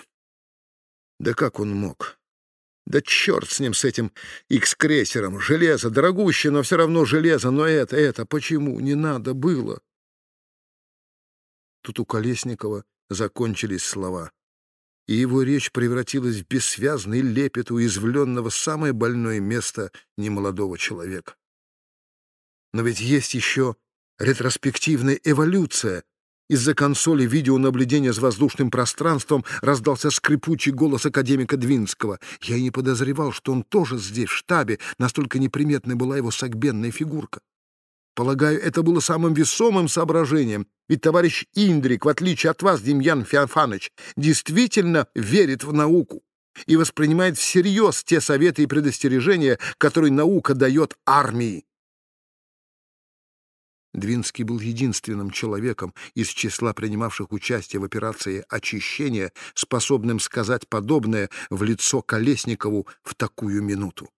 Да как он мог? Да черт с ним, с этим икс-крейсером. Железо, дорогущее, но все равно железо. Но это, это, почему не надо было? Тут у Колесникова закончились слова, и его речь превратилась в бессвязный лепет уязвленного самое больное место немолодого человека. Но ведь есть еще ретроспективная эволюция. Из-за консоли видеонаблюдения с воздушным пространством раздался скрипучий голос академика Двинского. Я и не подозревал, что он тоже здесь, в штабе, настолько неприметной была его согбенная фигурка. Полагаю, это было самым весомым соображением, ведь товарищ Индрик, в отличие от вас, Демьян Феофанович, действительно верит в науку и воспринимает всерьез те советы и предостережения, которые наука дает армии. Двинский был единственным человеком из числа принимавших участие в операции очищения, способным сказать подобное в лицо Колесникову в такую минуту.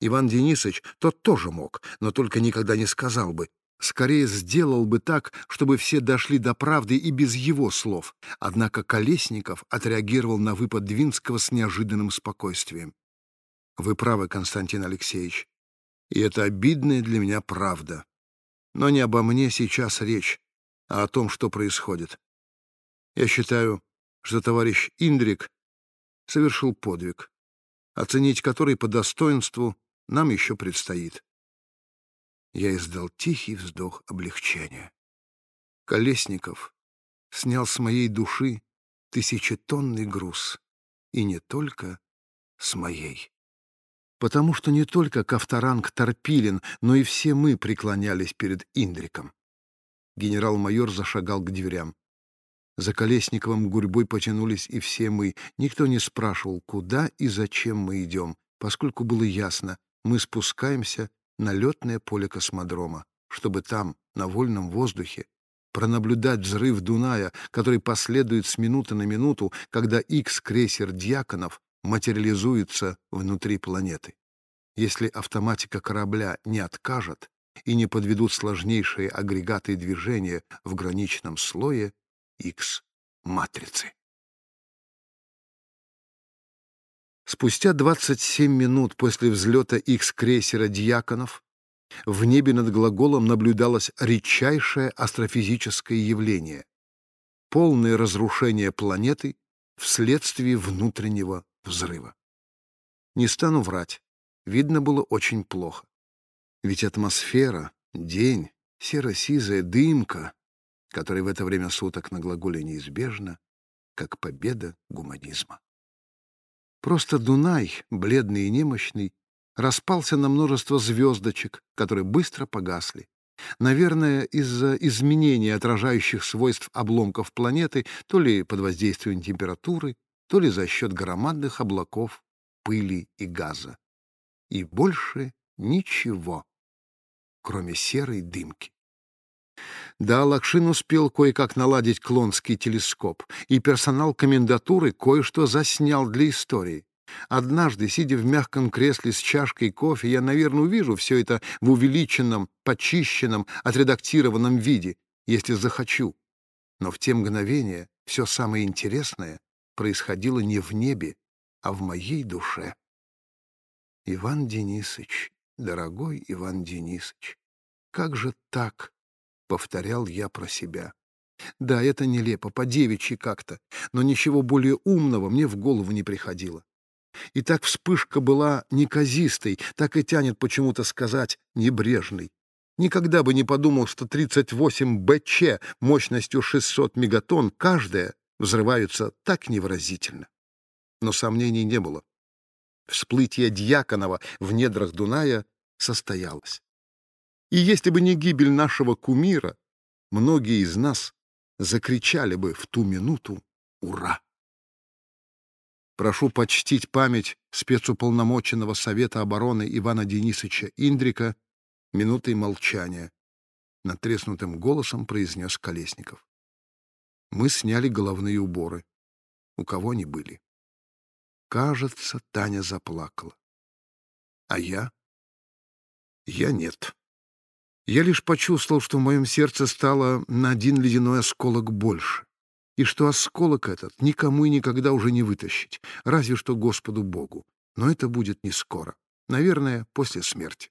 Иван Денисович тот тоже мог, но только никогда не сказал бы. Скорее сделал бы так, чтобы все дошли до правды и без его слов. Однако Колесников отреагировал на выпад Двинского с неожиданным спокойствием. «Вы правы, Константин Алексеевич, и это обидная для меня правда. Но не обо мне сейчас речь, а о том, что происходит. Я считаю, что товарищ Индрик совершил подвиг, оценить который по достоинству нам еще предстоит. Я издал тихий вздох облегчения. Колесников снял с моей души тысячетонный груз, и не только с моей потому что не только Ковторанг Торпилин, но и все мы преклонялись перед Индриком. Генерал-майор зашагал к дверям. За Колесниковым гурьбой потянулись и все мы. Никто не спрашивал, куда и зачем мы идем, поскольку было ясно, мы спускаемся на летное поле космодрома, чтобы там, на вольном воздухе, пронаблюдать взрыв Дуная, который последует с минуты на минуту, когда Икс-крейсер Дьяконов материализуется внутри планеты. Если автоматика корабля не откажет и не подведут сложнейшие агрегаты движения в граничном слое X-матрицы. Спустя 27 минут после взлета X-крейсера «Дьяконов» в небе над глаголом наблюдалось редчайшее астрофизическое явление — полное разрушение планеты вследствие внутреннего взрыва. Не стану врать, видно было очень плохо. Ведь атмосфера, день, серо-сизая дымка, которая в это время суток на глаголе неизбежна, как победа гуманизма. Просто Дунай, бледный и немощный, распался на множество звездочек, которые быстро погасли. Наверное, из-за изменения отражающих свойств обломков планеты, то ли под воздействием температуры, то ли за счет громадных облаков пыли и газа. И больше ничего, кроме серой дымки. Да, Лакшин успел кое-как наладить клонский телескоп, и персонал комендатуры кое-что заснял для истории. Однажды, сидя в мягком кресле с чашкой кофе, я, наверное, увижу все это в увеличенном, почищенном, отредактированном виде, если захочу. Но в те мгновения все самое интересное происходило не в небе, а в моей душе. Иван Денисович, дорогой Иван Денисович, Как же так? — повторял я про себя. Да, это нелепо, по-девичьи как-то, но ничего более умного мне в голову не приходило. И так вспышка была неказистой, так и тянет почему-то сказать небрежной. Никогда бы не подумал, что 38 БЧ мощностью 600 мегатонн каждая взрываются так невыразительно. Но сомнений не было. Всплытие Дьяконова в недрах Дуная состоялось. И если бы не гибель нашего кумира, многие из нас закричали бы в ту минуту «Ура!». Прошу почтить память спецуполномоченного Совета обороны Ивана Денисовича Индрика минутой молчания. Натреснутым голосом произнес Колесников. Мы сняли головные уборы. У кого они были? Кажется, Таня заплакала. А я? Я нет. Я лишь почувствовал, что в моем сердце стало на один ледяной осколок больше, и что осколок этот никому и никогда уже не вытащить, разве что Господу Богу. Но это будет не скоро. Наверное, после смерти.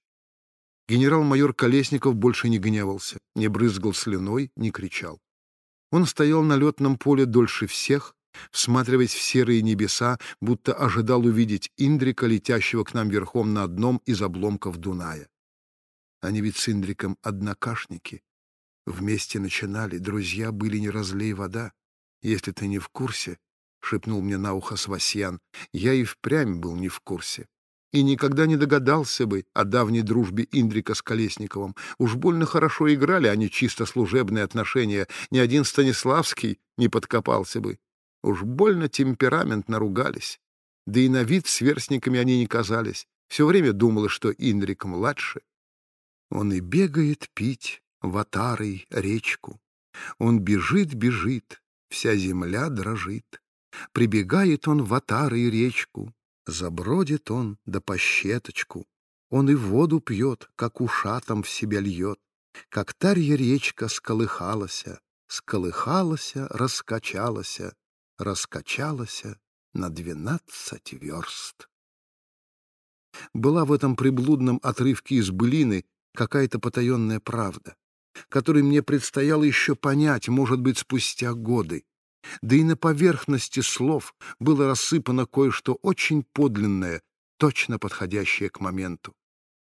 Генерал-майор Колесников больше не гневался, не брызгал слюной, не кричал. Он стоял на летном поле дольше всех, всматриваясь в серые небеса, будто ожидал увидеть Индрика, летящего к нам верхом на одном из обломков Дуная. Они ведь с Индриком однокашники. Вместе начинали, друзья были не разлей вода. Если ты не в курсе, — шепнул мне на ухо Свасьян, — я и впрямь был не в курсе. И никогда не догадался бы о давней дружбе Индрика с Колесниковым. Уж больно хорошо играли они чисто служебные отношения. Ни один Станиславский не подкопался бы. Уж больно темпераментно ругались. Да и на вид сверстниками они не казались. Все время думала, что Индрик младше. Он и бегает пить в отарой речку. Он бежит, бежит, вся земля дрожит. Прибегает он в отарой речку, забродит он да по щеточку. Он и воду пьет, как ушатом в себя льет. Как тарья речка сколыхалася, сколыхалася, раскачалася, раскачалася на двенадцать верст. Была в этом приблудном отрывке из былины какая-то потаенная правда, которой мне предстояло еще понять, может быть, спустя годы. Да и на поверхности слов было рассыпано кое-что очень подлинное, точно подходящее к моменту.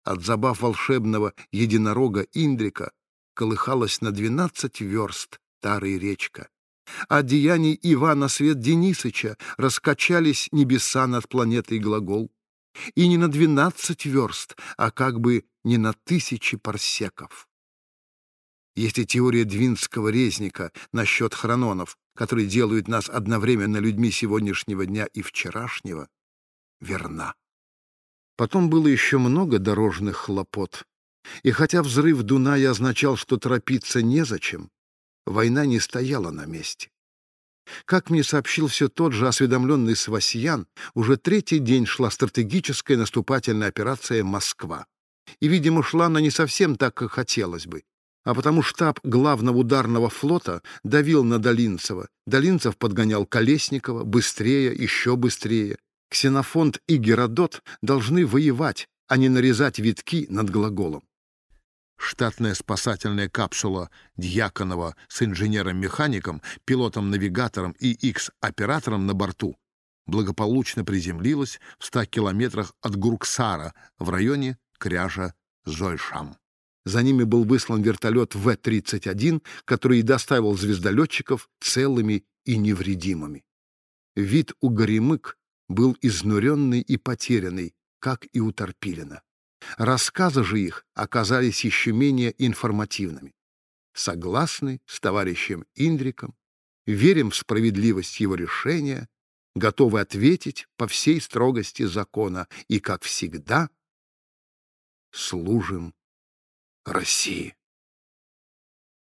От забав волшебного единорога Индрика колыхалась на двенадцать верст старая речка. От деяний Ивана Свет Денисыча раскачались небеса над планетой Глагол. И не на двенадцать верст, а как бы не на тысячи парсеков. Если теория двинского резника насчет хрононов, которые делают нас одновременно людьми сегодняшнего дня и вчерашнего, верна. Потом было еще много дорожных хлопот. И хотя взрыв Дуная означал, что торопиться незачем, война не стояла на месте. Как мне сообщил все тот же осведомленный Свасьян, уже третий день шла стратегическая наступательная операция «Москва». И, видимо, шла она не совсем так, как хотелось бы. А потому штаб главного ударного флота давил на Долинцева. Долинцев подгонял Колесникова быстрее, еще быстрее. Ксенофонт и Геродот должны воевать, а не нарезать витки над глаголом. Штатная спасательная капсула Дьяконова с инженером-механиком, пилотом-навигатором и X-оператором на борту благополучно приземлилась в 100 километрах от Гурксара в районе кряжа Зойшам. За ними был выслан вертолет В-31, который и доставил звездолетчиков целыми и невредимыми. Вид у Горемык был изнуренный и потерянный, как и у Торпилина. Рассказы же их оказались еще менее информативными. Согласны с товарищем Индриком, верим в справедливость его решения, готовы ответить по всей строгости закона и, как всегда, служим России.